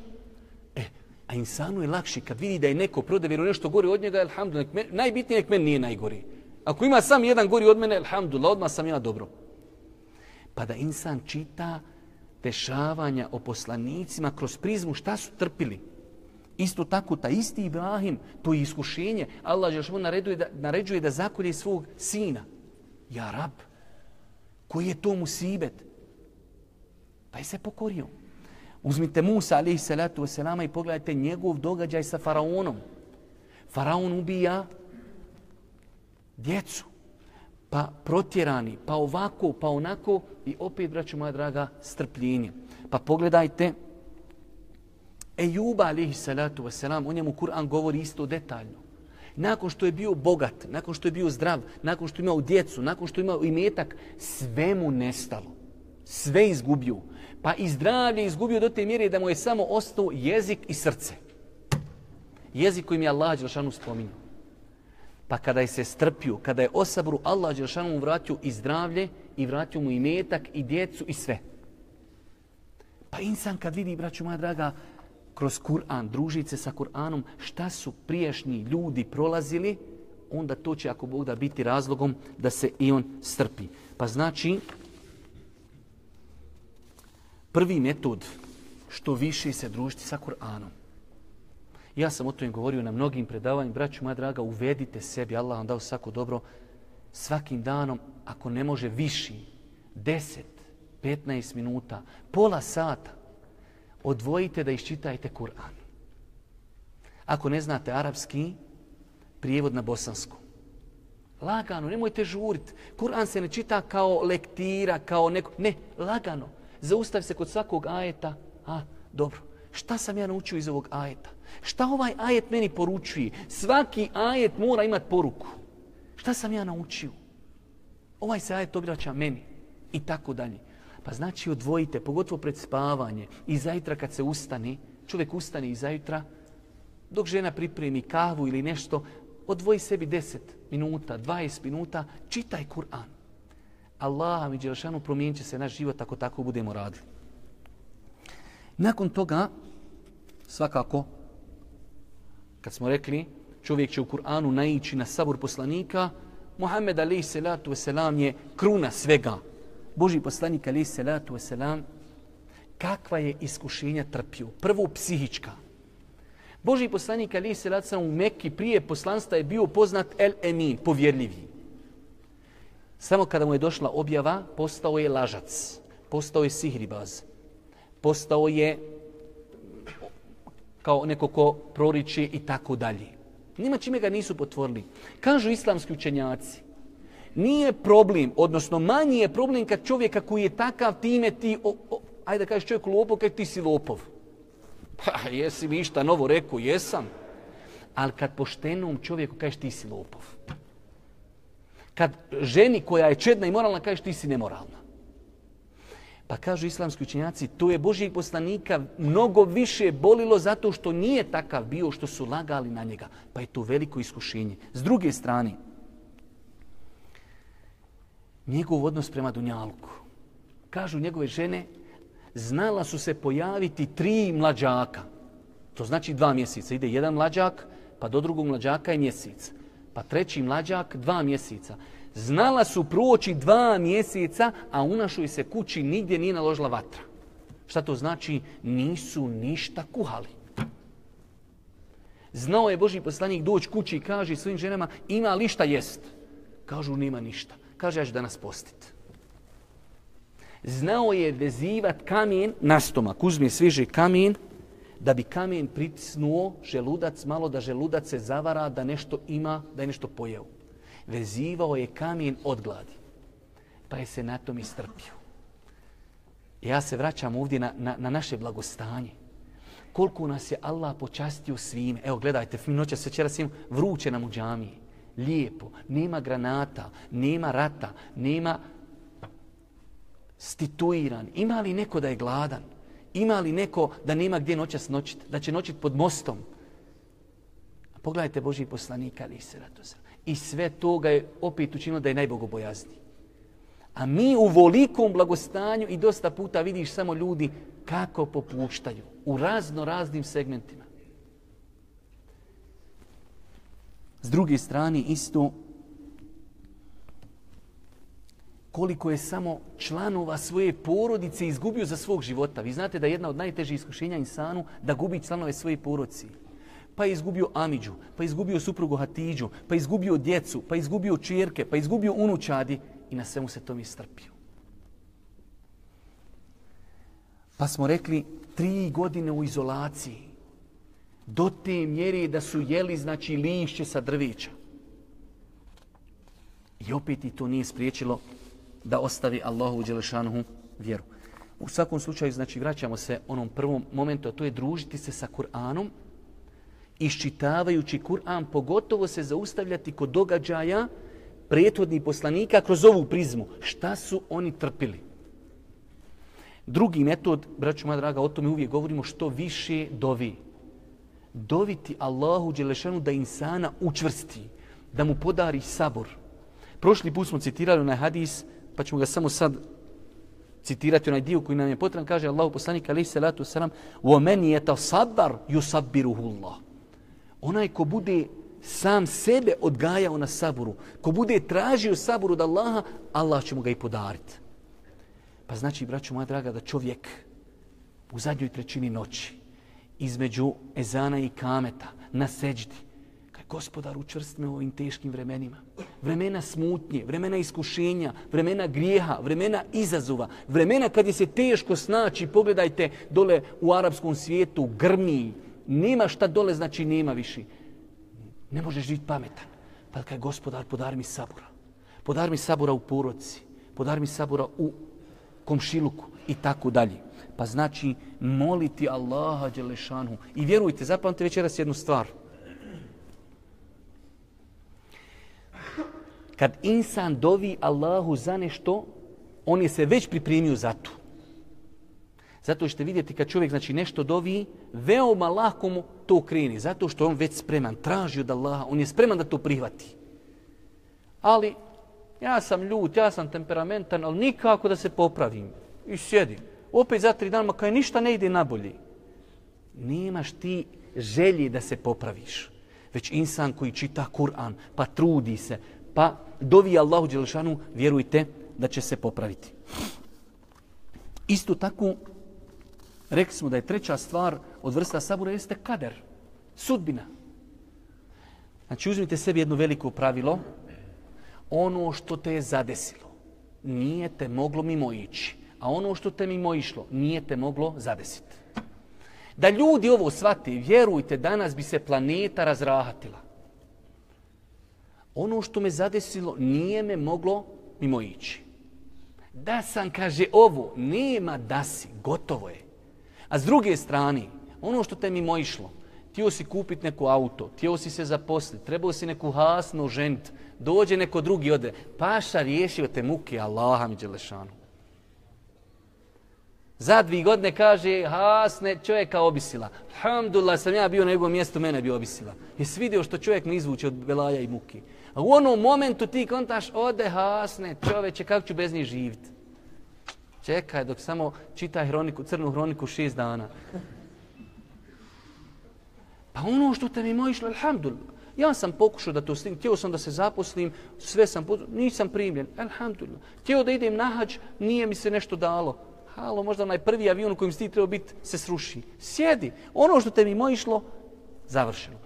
E, a insanu je lakši kad vidi da je neko prodavio nešto gori od njega, alhamdulillah, najbitnije nek meni nije najgori. Ako ima sam jedan gori od mene, alhamdulillah, odmah sam ja dobro. Pa da insan čita dešavanja o poslanicima kroz prizmu šta su trpili. Isto tako, ta isti Ibrahim, to je iskušenje. Allah je što naređuje da, naređuje da zakolje svog sina. Ja rab, koji je to musibet? Pa je se pokorio. Uzmite Musa, alaihi salatu wasalama, i pogledajte njegov događaj sa faraonom. Faraon ubija djecu. Pa protjerani, pa ovako, pa onako. I opet, braću moja draga, strpljenje. Pa pogledajte Ejuba, alihi salatu wasalam, o njemu Kur'an govori isto detaljno. Nakon što je bio bogat, nakon što je bio zdrav, nakon što je imao djecu, nakon što je imao imetak, sve mu nestalo. Sve izgubio pa i zdravlje izgubio do te mjere da mu je samo ostao jezik i srce. Jezik kojim je Allah Đelšanu spominio. Pa kada je se strpio, kada je osabru, Allah Đeršanu mu vratio i zdravlje i vratio mu i metak i djecu i sve. Pa insan kad vidi, braću moja draga, kroz Kur'an, družice sa Kur'anom, šta su priješnji ljudi prolazili, onda to će, ako Bog da, biti razlogom da se i on strpi. Pa znači, prvi metod što više se družiti sa Kur'anom. Ja sam o tome govorio na mnogim predavanjima. Braću moja draga, uvedite sebi, Allah vam dao svako dobro, svakim danom, ako ne može viši, 10, 15 minuta, pola sata, odvojite da iščitajte Kur'an. Ako ne znate arapski, prijevod na bosansku. Lagano, nemojte žuriti. Kur'an se ne čita kao lektira, kao neko... Ne, lagano zaustavi se kod svakog ajeta. A, dobro, šta sam ja naučio iz ovog ajeta? Šta ovaj ajet meni poručuje? Svaki ajet mora imati poruku. Šta sam ja naučio? Ovaj se ajet obraća meni. I tako dalje. Pa znači odvojite, pogotovo pred spavanje i zajutra kad se ustani, čovjek ustani i zajutra, dok žena pripremi kavu ili nešto, odvoji sebi 10 minuta, 20 minuta, čitaj Kur'an. Allah mi Đelšanu promijenit će se naš život ako tako budemo radili. Nakon toga, svakako, kad smo rekli, čovjek će u Kur'anu naići na sabor poslanika, Muhammed alaih salatu wasalam je kruna svega. Boži poslanik alaih salatu wasalam, kakva je iskušenja trpio? Prvo, psihička. Boži poslanik alaih salatu wasalam u Mekki prije poslanstva je bio poznat El Emin, povjerljivi. Samo kada mu je došla objava, postao je lažac, postao je sihribaz, postao je kao neko ko proriči i tako dalje. Nima čime ga nisu potvorili. Kažu islamski učenjaci, nije problem, odnosno manji je problem kad čovjeka koji je takav time ti, o, o, ajde da kažeš čovjek lopov, kad ti si lopov. Pa jesi mi išta novo rekao, jesam. Ali kad poštenom čovjeku kažeš ti si lopov. Kad ženi koja je čedna i moralna kažeš ti si nemoralna. Pa kažu islamski učenjaci, to je Božijeg poslanika mnogo više bolilo zato što nije takav bio što su lagali na njega. Pa je to veliko iskušenje. S druge strane, njegov odnos prema Dunjalku. Kažu njegove žene, znala su se pojaviti tri mlađaka. To znači dva mjeseca. Ide jedan mlađak, pa do drugog mlađaka je mjesec. Pa treći mlađak, dva mjeseca. Znala su proći dva mjeseca, a u našoj se kući nigdje nije naložila vatra. Šta to znači? Nisu ništa kuhali. Znao je Boži poslanik doći kući i kaže svojim ženama ima li šta jest? Kažu nema ništa. Kaže ja ću danas postit. Znao je vezivat kamen na stomak. Uzmi sviži kamen da bi kamen pritisnuo želudac malo da želudac se zavara da nešto ima, da je nešto pojeo vezivao je kamen od gladi. Pa je se na tom istrpio. Ja se vraćam ovdje na, na, na naše blagostanje. Koliko nas je Allah počastio svim. Evo gledajte, noća se večera svim vruće nam u džamiji. Lijepo. Nema granata, nema rata, nema stituiran. Ima li neko da je gladan? Ima li neko da nema gdje noćas noćit? Da će noćit pod mostom? Pogledajte Boži poslanika, ali se rato i sve to ga je opet učinilo da je najbogobojazni. A mi u volikom blagostanju i dosta puta vidiš samo ljudi kako popuštaju u razno raznim segmentima. S druge strane isto koliko je samo članova svoje porodice izgubio za svog života. Vi znate da je jedna od najtežih iskušenja insanu da gubi članove svoje porodice pa je izgubio Amidžu, pa je izgubio suprugu Hatidžu, pa je izgubio djecu, pa je izgubio čirke, pa je izgubio unučadi i na svemu se to mi strpio. Pa smo rekli tri godine u izolaciji do te mjere da su jeli znači lišće sa drveća. I opet i to nije spriječilo da ostavi Allahu Đelešanuhu vjeru. U svakom slučaju, znači, vraćamo se onom prvom momentu, a to je družiti se sa Kur'anom, iščitavajući Kur'an, pogotovo se zaustavljati kod događaja prethodnih poslanika kroz ovu prizmu. Šta su oni trpili? Drugi metod, braću moja draga, o tome uvijek govorimo što više dovi. Doviti Allahu Đelešanu da insana učvrsti, da mu podari sabor. Prošli put smo citirali onaj hadis, pa ćemo ga samo sad citirati onaj dio koji nam je potreban. Kaže Allahu poslanik alaihi salatu wasalam وَمَنْ يَتَصَبَّرْ يُصَبِّرُهُ اللَّهُ onaj ko bude sam sebe odgajao na saburu, ko bude tražio saburu od Allaha, Allah će mu ga i podariti. Pa znači, braću moja draga, da čovjek u zadnjoj trećini noći, između ezana i kameta, na seđdi, kaj gospodar učvrst me u ovim teškim vremenima. Vremena smutnje, vremena iskušenja, vremena grijeha, vremena izazova, vremena kad je se teško snaći, pogledajte dole u arapskom svijetu, grmi, nema šta dole, znači nema više. Ne možeš biti pametan. Pa kaj gospodar, podar mi sabura. Podar mi sabura u poroci. Podar mi sabura u komšiluku i tako dalje. Pa znači moliti Allaha Đelešanu. I vjerujte, zapamte večeras jednu stvar. Kad insan dovi Allahu za nešto, on je se već pripremio za to. Zato što vidjeti kad čovjek znači nešto dovi, veoma lako mu to kreni. Zato što on već spreman, traži od Allaha, on je spreman da to prihvati. Ali ja sam ljut, ja sam temperamentan, ali nikako da se popravim. I sjedim. Opet za tri dana, kaj ništa ne ide nabolje. Nemaš ti želji da se popraviš. Već insan koji čita Kur'an, pa trudi se, pa dovi Allahu Đelešanu, vjerujte da će se popraviti. Isto tako, Rekli smo da je treća stvar od vrsta sabura jeste kader, sudbina. Znači uzmite sebi jedno veliko pravilo. Ono što te je zadesilo nije te moglo mimo ići. A ono što te mimo išlo nije te moglo zadesiti. Da ljudi ovo shvate, vjerujte, danas bi se planeta razrahatila. Ono što me zadesilo nije me moglo mimo ići. Da sam, kaže, ovo, nema da si, gotovo je. A s druge strane, ono što te mi mojišlo, Tio si kupit neku auto, tio si se zaposliti, trebao si neku hasnu žent, dođe neko drugi ode. Paša riješio te muke, Allaha mi Đelešanu. Za dvije godine kaže, hasne čovjeka obisila. Alhamdulillah, sam ja bio na njegovom mjestu, mene bi obisila. Jesi vidio što čovjek ne izvuče od belaja i muke. A u onom momentu ti kontaš, ode hasne čovječe, kako ću bez njih živjeti? Čekaj dok samo čita hroniku, crnu hroniku šest dana. Pa ono što te mi moj išlo, alhamdulillah. Ja sam pokušao da to stignem, htio sam da se zaposlim, sve sam, nisam primljen, alhamdulillah. Htio da idem na hađ, nije mi se nešto dalo. Halo, možda onaj prvi avion u kojim si ti trebao biti se sruši. Sjedi. Ono što te mi moj išlo, završeno.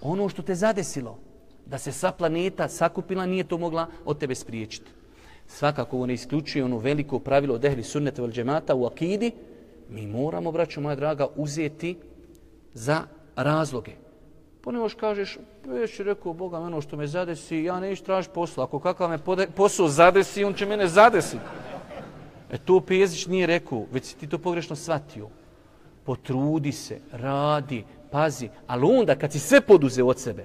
Ono što te zadesilo, da se sa planeta sakupila, nije to mogla od tebe spriječiti. Svakako ovo ne isključuje ono veliko pravilo od ehli sunnete vel džemata u akidi, mi moramo, braćo moja draga, uzeti za razloge. Pa Ponemoš kažeš, već je rekao Boga, ono što me zadesi, ja ne traži posla. Ako kakav me posao zadesi, on će mene zadesiti. E to Pezić nije rekao, već si ti to pogrešno shvatio. Potrudi se, radi, pazi, ali onda kad si sve poduze od sebe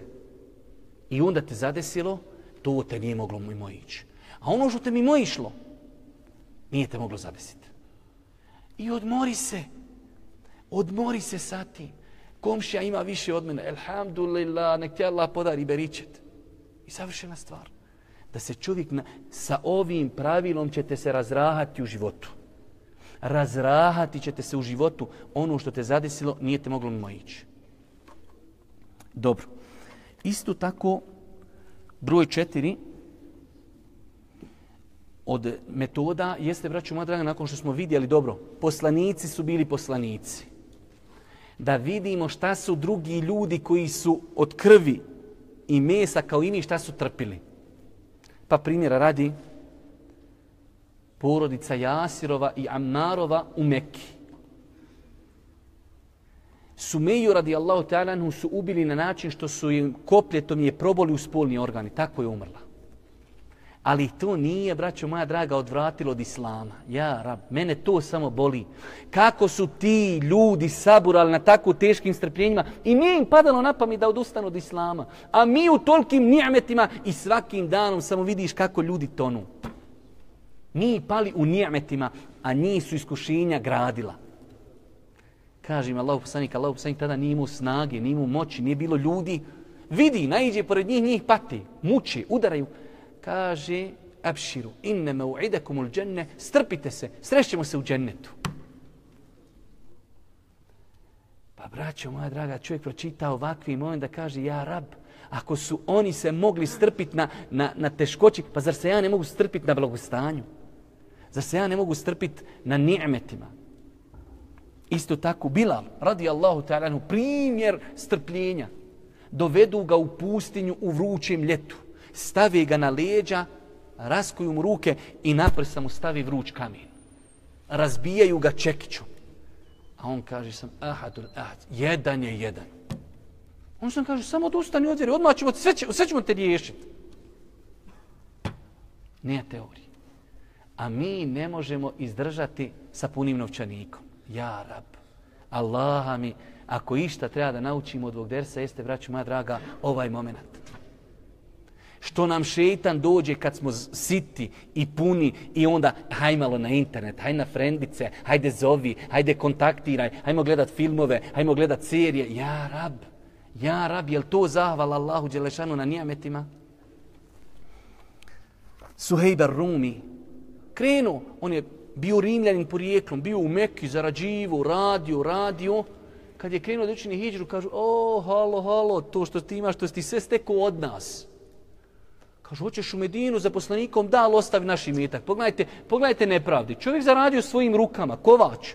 i onda te zadesilo, to te nije moglo mimo ići. A ono što te mimo išlo, nije te moglo zadesiti. I odmori se, odmori se sati. Komšija ima više od mene, elhamdulillah, nek ti Allah podari beričet. I savršena stvar da se čovjek na, sa ovim pravilom ćete se razrahati u životu. Razrahati ćete se u životu. Ono što te zadesilo nije te moglo mimo ići. Dobro. Isto tako, broj četiri od metoda jeste, braću moja draga, nakon što smo vidjeli, dobro, poslanici su bili poslanici. Da vidimo šta su drugi ljudi koji su od krvi i mesa kao i mi šta su trpili. Pa primjera radi porodica Jasirova i Ammarova u Mekki. Sumeju radi Allahu ta'ala su ubili na način što su im kopljetom je proboli u spolni organi. Tako je umrla. Ali to nije, braćo moja draga, odvratilo od Islama. Ja, rab, mene to samo boli. Kako su ti ljudi saburali na tako teškim strpljenjima i nije im padalo na pamet da odustanu od Islama. A mi u tolkim nijametima i svakim danom samo vidiš kako ljudi tonu. Mi pali u nijametima, a njih su iskušenja gradila. Kažem, Allah poslanik, Allah poslanik tada nije imao snage, nije imao moći, nije bilo ljudi. Vidi, najđe pored njih, njih pati, muči, udaraju kaže abširu inne me dženne strpite se, srećemo se u džennetu. Pa braćo moja draga, čovjek pročita ovakvi moment da kaže ja rab, ako su oni se mogli strpiti na, na, na teškoći, pa zar se ja ne mogu strpiti na blagostanju? Zar se ja ne mogu strpiti na ni'metima? Isto tako Bilal, radi Allahu ta'ala, primjer strpljenja. Dovedu ga u pustinju u vrućem ljetu stavi ga na leđa, raskuju mu ruke i naprsa mu stavi vruć kamen. Razbijaju ga čekićom. A on kaže sam, ahadul ahad, jedan je jedan. On sam kaže, samo odustani od vjeri, odmah ćemo, sve, sve ćemo te riješiti. Nije teorije. A mi ne možemo izdržati sa punim novčanikom. Ja, rab, Allaha mi, ako išta treba da naučimo od ovog dersa, jeste, braću moja draga, ovaj moment što nam šeitan dođe kad smo siti i puni i onda haj malo na internet, haj na frendice, hajde zovi, hajde kontaktiraj, hajmo gledat filmove, hajmo gledat serije. Ja rab, ja rab, jel to zahvala Allahu Đelešanu na nijametima? Suhejbar Rumi, krenuo, on je bio rimljanin porijeklom, bio u Mekki, zarađivo, radio, radio, kad je krenuo da učini hijđru, kažu, o, halo, halo, to što ti imaš, to ti sve steko od nas. Kažu, hoćeš u Medinu za poslanikom, da, ali ostavi naš imetak. Pogledajte, pogledajte nepravdi. Čovjek zaradio svojim rukama, kovač.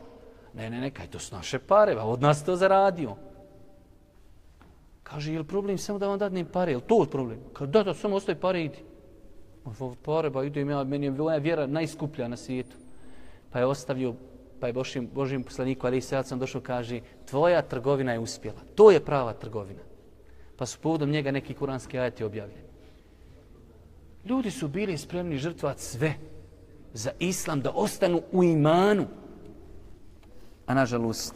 Ne, ne, ne, kaj to su naše pare, a od nas to zaradio. Kaže, je li problem samo da vam dadnem pare? Je to problem? Kaže, da, da, samo ostaje pare, idi. Pare, ba, idem ja, meni je moja vjera najskuplja na svijetu. Pa je ostavio, pa je Božim, Božim poslaniku, ali i sad sam došao, kaže, tvoja trgovina je uspjela. To je prava trgovina. Pa su povodom njega neki kuranski ajati objavljeni. Ljudi su bili spremni žrtvati sve za islam, da ostanu u imanu. A nažalost,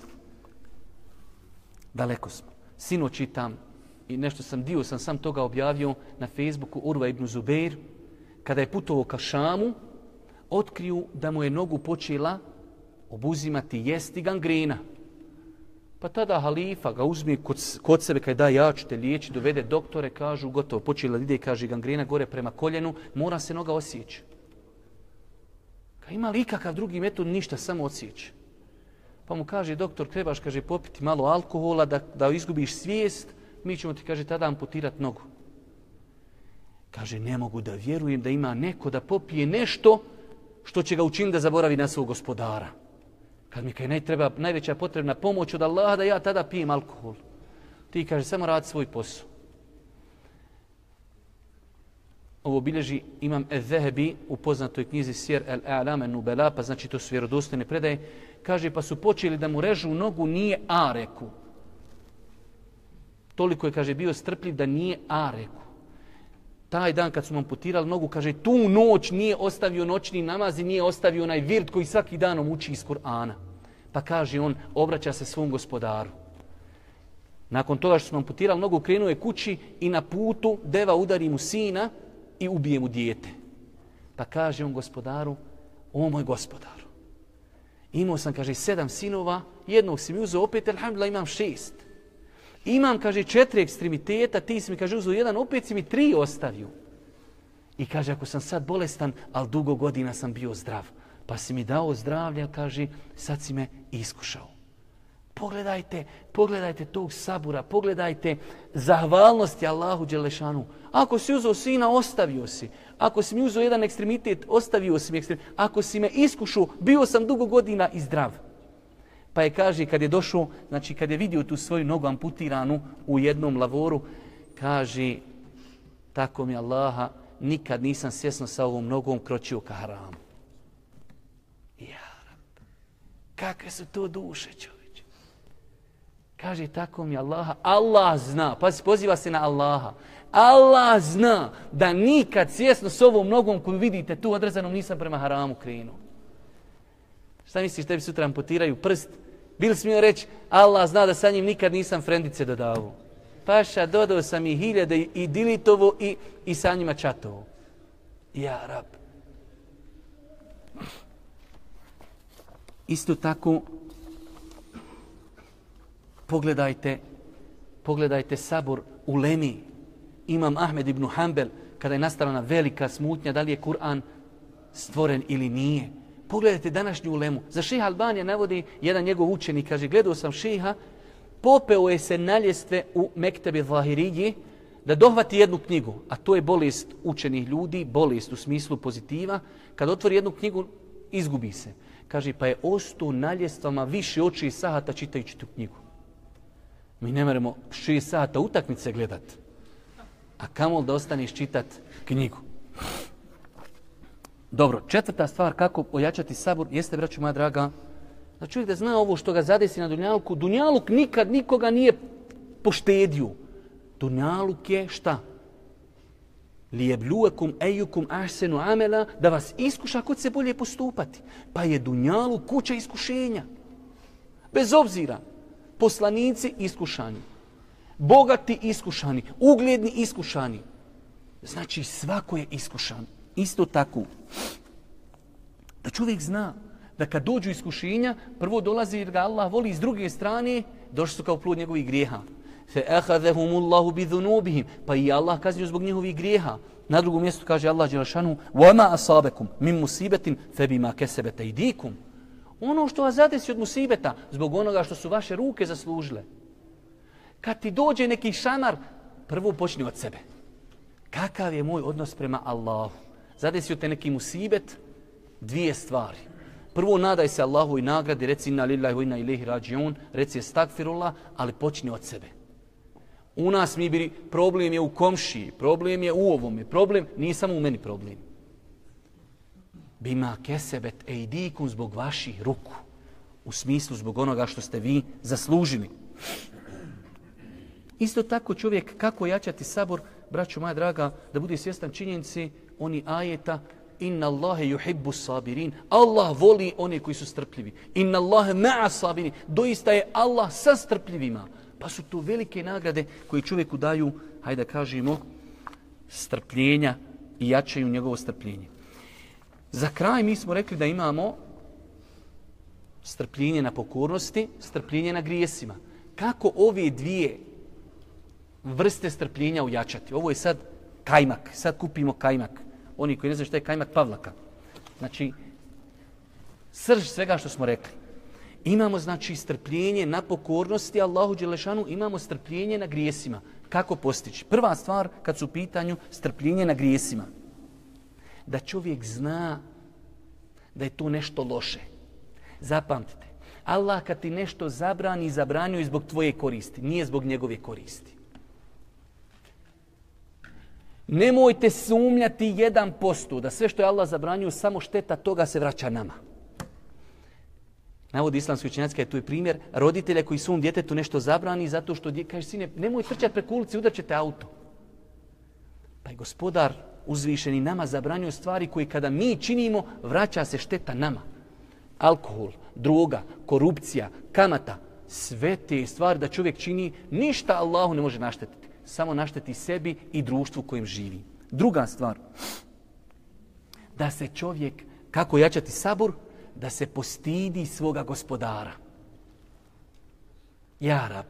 daleko smo. Sino čitam i nešto sam dio, sam sam toga objavio na Facebooku Urva ibn Zubeir, kada je putovao ka Šamu, otkriju da mu je nogu počela obuzimati jesti gangrena. Pa tada halifa ga uzme kod, kod sebe kada da ja ću te liječi, dovede doktore, kažu gotovo, počela ide i kaže gangrena gore prema koljenu, mora se noga osjeći. Ka ima li ikakav drugi metod, ništa, samo osjeći. Pa mu kaže doktor, trebaš kaže popiti malo alkohola da, da izgubiš svijest, mi ćemo ti kaže tada amputirati nogu. Kaže, ne mogu da vjerujem da ima neko da popije nešto što će ga učiniti da zaboravi na svog gospodara. Kad mi kaj treba najveća potrebna pomoć od Allaha da ja tada pijem alkohol. Ti kaže, samo radi svoj posao. Ovo bilježi imam Ezehebi u poznatoj knjizi Sjer el A'lame Nubela, pa znači to su vjerodostojne predaje. Kaže, pa su počeli da mu režu nogu, nije A reku. Toliko je, kaže, bio strpljiv da nije A reku taj dan kad su mu amputirali nogu, kaže, tu noć nije ostavio noćni namaz i nije ostavio onaj virt koji svaki dan uči iz Kur'ana. Pa kaže on, obraća se svom gospodaru. Nakon toga što su mu amputirali nogu, krenuo je kući i na putu deva udari mu sina i ubije mu dijete. Pa kaže on gospodaru, o moj gospodaru, imao sam, kaže, sedam sinova, jednog si mi uzeo, opet, alhamdulillah, imam šest. Imam, kaže, četiri ekstremiteta, ti si mi, kaže, uzeo jedan, opet si mi tri ostavio. I kaže, ako sam sad bolestan, ali dugo godina sam bio zdrav, pa si mi dao zdravlja, kaže, sad si me iskušao. Pogledajte, pogledajte tog sabura, pogledajte zahvalnosti Allahu Đelešanu. Ako si uzeo sina, ostavio si. Ako si mi uzeo jedan ekstremitet, ostavio si mi ekstremitet. Ako si me iskušao, bio sam dugo godina i zdrav. Pa je kaže, kad je došao, znači kad je vidio tu svoju nogu amputiranu u jednom lavoru, kaže, tako mi Allaha, nikad nisam svjesno sa ovom nogom kročio ka haramu. Ja, kakve su to duše, čovječ? Kaže, tako mi Allaha, Allah zna, pa poziva se na Allaha. Allah zna da nikad svjesno s ovom nogom koju vidite tu odrezanom nisam prema haramu krenuo. Šta misliš, tebi sutra amputiraju prst? Bil smio reći, Allah zna da sa njim nikad nisam frendice dodavao. Paša, dodao sam i hiljade i dilitovo i, i sa njima čatovo. Ja, rab. Isto tako, pogledajte, pogledajte sabor u Lemi. Imam Ahmed ibn Hanbel, kada je nastala velika smutnja, da li je Kur'an stvoren ili nije. Pogledajte današnju ulemu. Za šeha Albanija navodi jedan njegov učenik, kaže, gledao sam šeha, popeo je se na ljestve u Mektebi Zahiriji da dohvati jednu knjigu, a to je bolest učenih ljudi, bolest u smislu pozitiva. Kad otvori jednu knjigu, izgubi se. Kaže, pa je ostao na ljestvama više oči i sahata čitajući tu knjigu. Mi ne moramo šest sahata utakmice gledat. A kamol da ostaneš čitat knjigu. Dobro, četvrta stvar kako ojačati sabor jeste, braću moja draga, da čovjek da zna ovo što ga zadesi na Dunjaluku. Dunjaluk nikad nikoga nije poštedio. Dunjaluk je šta? Lijebluekum ejukum ahsenu amela da vas iskuša kod se bolje postupati. Pa je Dunjaluk kuća iskušenja. Bez obzira, poslanici iskušani, bogati iskušani, ugledni iskušani. Znači svako je iskušan isto tako. Da čovjek zna da kad dođu iskušenja, prvo dolazi jer ga Allah voli iz druge strane, došli su kao plod njegovih grijeha. Fe ehadehum Allahu bi dhunubihim. Pa i Allah kaznio zbog njihovih grijeha. Na drugom mjestu kaže Allah Đelšanu وَمَا أَصَابَكُمْ مِنْ مُسِيبَةٍ فَبِمَا كَسَبَتَ إِدِيكُمْ Ono što vas zadesi od musibeta, zbog onoga što su vaše ruke zaslužile. Kad ti dođe neki šamar, prvo počni od sebe. Kakav je moj odnos prema Allahu? Zadesio te neki musibet, dvije stvari. Prvo, nadaj se Allahu i nagradi, reci inna lillahi wa inna ilihi rađion, reci je stakfirullah, ali počni od sebe. U nas mi bili, problem je u komšiji, problem je u ovome, problem nije samo u meni problem. Bima kesebet eidikum zbog vaših ruku, u smislu zbog onoga što ste vi zaslužili. Isto tako čovjek, kako jačati sabor, braću moja draga, da bude svjestan činjenici oni ajeta Inna Allahe yuhibbu sabirin. Allah voli one koji su strpljivi. Inna Allahe ma'a sabirin. Doista je Allah sa strpljivima. Pa su to velike nagrade koje čovjeku daju, hajde da kažemo, strpljenja i jačaju njegovo strpljenje. Za kraj mi smo rekli da imamo strpljenje na pokornosti, strpljenje na grijesima. Kako ove dvije vrste strpljenja ujačati? Ovo je sad kajmak. Sad kupimo kajmak. Oni koji ne znaju što je kajmak Pavlaka. Znači, srž svega što smo rekli. Imamo znači strpljenje na pokornosti Allahu Đelešanu, imamo strpljenje na grijesima. Kako postići? Prva stvar kad su u pitanju strpljenje na grijesima. Da čovjek zna da je to nešto loše. Zapamtite, Allah kad ti nešto zabrani, zabranio je zbog tvoje koristi, nije zbog njegove koristi. Nemojte sumnjati jedan postu da sve što je Allah zabranio, samo šteta toga se vraća nama. Navodi islamski učenjacki, tu je primjer roditelja koji svom djetetu nešto zabrani zato što dje, kaže, sine, nemoj trčati preko ulici, udaćete auto. Pa je gospodar uzvišeni nama zabranio stvari koje kada mi činimo, vraća se šteta nama. Alkohol, droga, korupcija, kamata, sve te stvari da čovjek čini, ništa Allahu ne može naštetiti. Samo našteti sebi i društvu kojem živi. Druga stvar, da se čovjek, kako jačati sabur, da se postidi svoga gospodara. Ja, rab,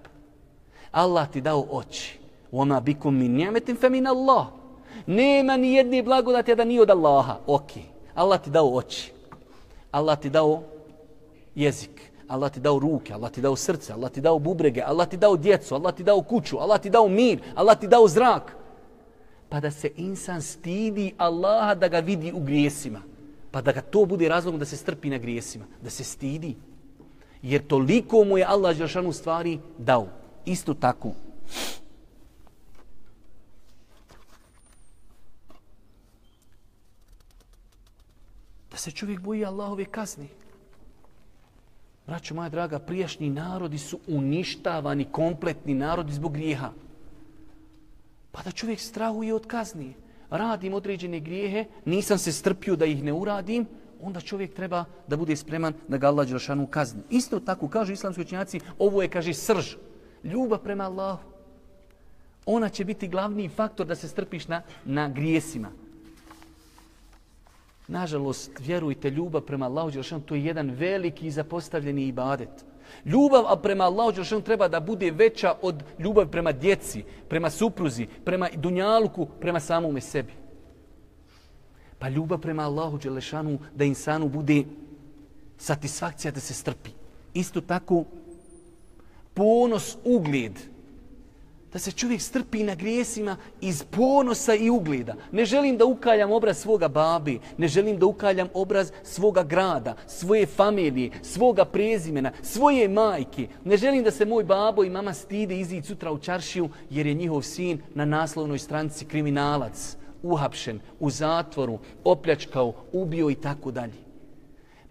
Allah ti dao oči. Oma bikum min njemetim fe min Allah. Nema ni jedne blagodati, da nije od Allaha. Ok. Allah ti dao oči. Allah ti dao jezik. Allah ti dao ruke, Allah ti dao srce, Allah ti dao bubrege, Allah ti dao djecu, Allah ti dao kuću, Allah ti dao mir, Allah ti dao zrak. Pa da se insan stidi Allaha da ga vidi u grijesima. Pa da ga to bude razlog da se strpi na grijesima, da se stidi. Jer toliko mu je Allah Đelšanu stvari dao. Isto tako. Da se čovjek boji Allahove kazni. Braćo moja draga, prijašnji narodi su uništavani, kompletni narodi zbog grijeha. Pa da čovjek strahuje od kazni radim određene grijehe, nisam se strpio da ih ne uradim, onda čovjek treba da bude spreman da ga Allah Đelšanu kazni. Isto tako kažu islamski učenjaci, ovo je, kaže, srž. Ljubav prema Allahu. Ona će biti glavni faktor da se strpiš na, na grijesima. Nažalost, vjerujte, ljubav prema Allahu Đelšanu, to je jedan veliki zapostavljeni ibadet. Ljubav a prema Allahu Đelšanu treba da bude veća od ljubav prema djeci, prema supruzi, prema dunjaluku, prema samome sebi. Pa ljubav prema Allahu Đelešanu da insanu bude satisfakcija da se strpi. Isto tako ponos, ugled, da se čovjek strpi na grijesima iz ponosa i ugleda. Ne želim da ukaljam obraz svoga babi, ne želim da ukaljam obraz svoga grada, svoje familije, svoga prezimena, svoje majke. Ne želim da se moj babo i mama stide izići sutra u čaršiju jer je njihov sin na naslovnoj stranci kriminalac, uhapšen, u zatvoru, opljačkao, ubio i tako dalje.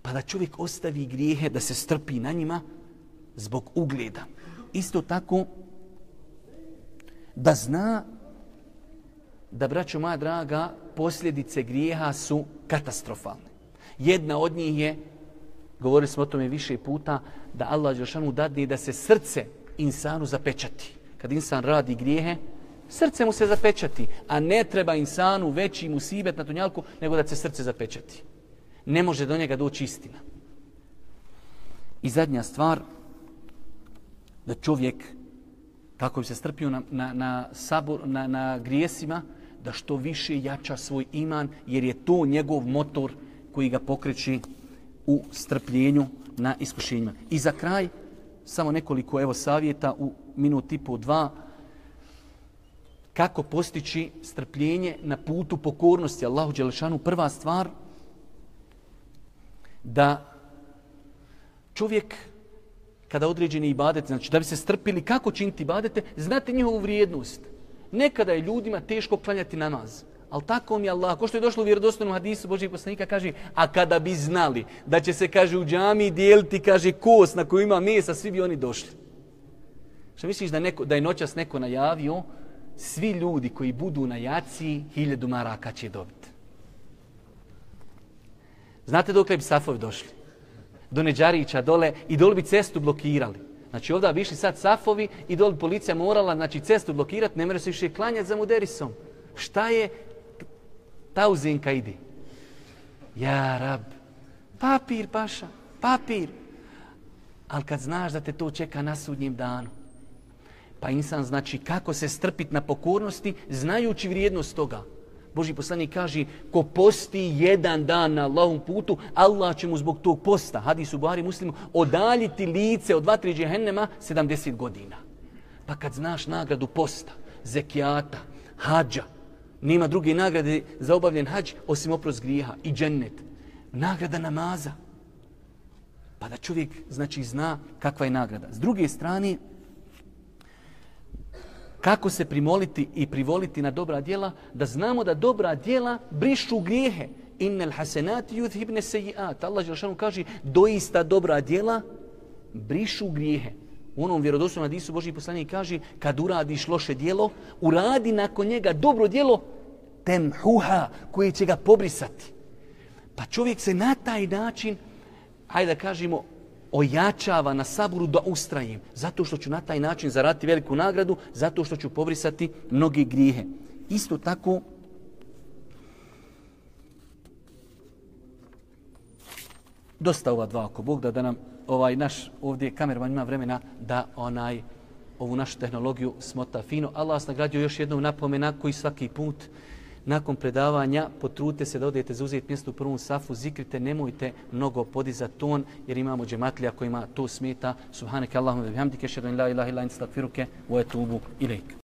Pa da čovjek ostavi grijehe da se strpi na njima zbog ugleda. Isto tako da zna da, braćo moja draga, posljedice grijeha su katastrofalne. Jedna od njih je, govorili smo o tome više puta, da Allah Đelšanu dadne da se srce insanu zapečati. Kad insan radi grijehe, srce mu se zapečati, a ne treba insanu veći musibet na tunjalku, nego da se srce zapečati. Ne može do njega doći istina. I zadnja stvar, da čovjek kako bi se strpio na, na, na, sabor, na, na grijesima, da što više jača svoj iman, jer je to njegov motor koji ga pokreći u strpljenju na iskušenjima. I za kraj, samo nekoliko evo savjeta u minuti po dva, kako postići strpljenje na putu pokornosti Allahu Đelešanu. Prva stvar, da čovjek kada određeni ibadet, znači da bi se strpili kako činiti ibadete, znate njihovu vrijednost. Nekada je ljudima teško klanjati namaz. Ali tako mi Allah, ko što je došlo u vjerodostojnom hadisu Božih poslanika, kaže, a kada bi znali da će se, kaže, u džami dijeliti, kaže, kos na koju ima mesa, svi bi oni došli. Što misliš da, neko, da je noćas neko najavio, svi ljudi koji budu na jaci, hiljadu maraka će dobiti. Znate dok bi safovi došli? Do Neđarića dole i dole bi cestu blokirali. Znači ovdje bi išli sad safovi i dole policija morala znači, cestu blokirati, ne mora se više klanjati za muderisom. Šta je? Tauzinka idi. Ja, rab. Papir, paša. Papir. Ali kad znaš da te to čeka na sudnjem danu, pa insan znači kako se strpiti na pokornosti, znajući vrijednost toga. Boži poslanik kaže, ko posti jedan dan na Allahom putu, Allah će mu zbog tog posta, hadis Buhari muslimu, odaljiti lice od vatri džehennema 70 godina. Pa kad znaš nagradu posta, zekijata, hađa, nema druge nagrade za obavljen hađ osim oprost grijeha i džennet. Nagrada namaza. Pa da čovjek znači zna kakva je nagrada. S druge strane, kako se primoliti i privoliti na dobra djela, da znamo da dobra djela brišu grijehe. Innal hasenati yudhibne sejiat. Allah Želšanu kaže, doista dobra djela brišu grijehe. U onom vjerodostojnom hadisu Božji poslanik kaže, kad uradiš loše djelo, uradi nakon njega dobro djelo, temhuha, koje će ga pobrisati. Pa čovjek se na taj način, hajde da kažemo, ojačava na saburu da ustrajim. Zato što ću na taj način zaraditi veliku nagradu, zato što ću pobrisati mnoge grijehe. Isto tako, dosta ova dva ako Bog da, da nam ovaj naš ovdje kamerman ima vremena da onaj ovu našu tehnologiju smota fino. Allah vas nagradio još jednom napomena koji svaki put nakon predavanja potrudite se da odete zauzeti mjesto u prvom safu, zikrite, nemojte mnogo podizati ton, jer imamo džematlija kojima to smeta. Subhaneke Allahumma bihamdike, šedan la ilaha illa in stakfiruke, wa etubu ilaik.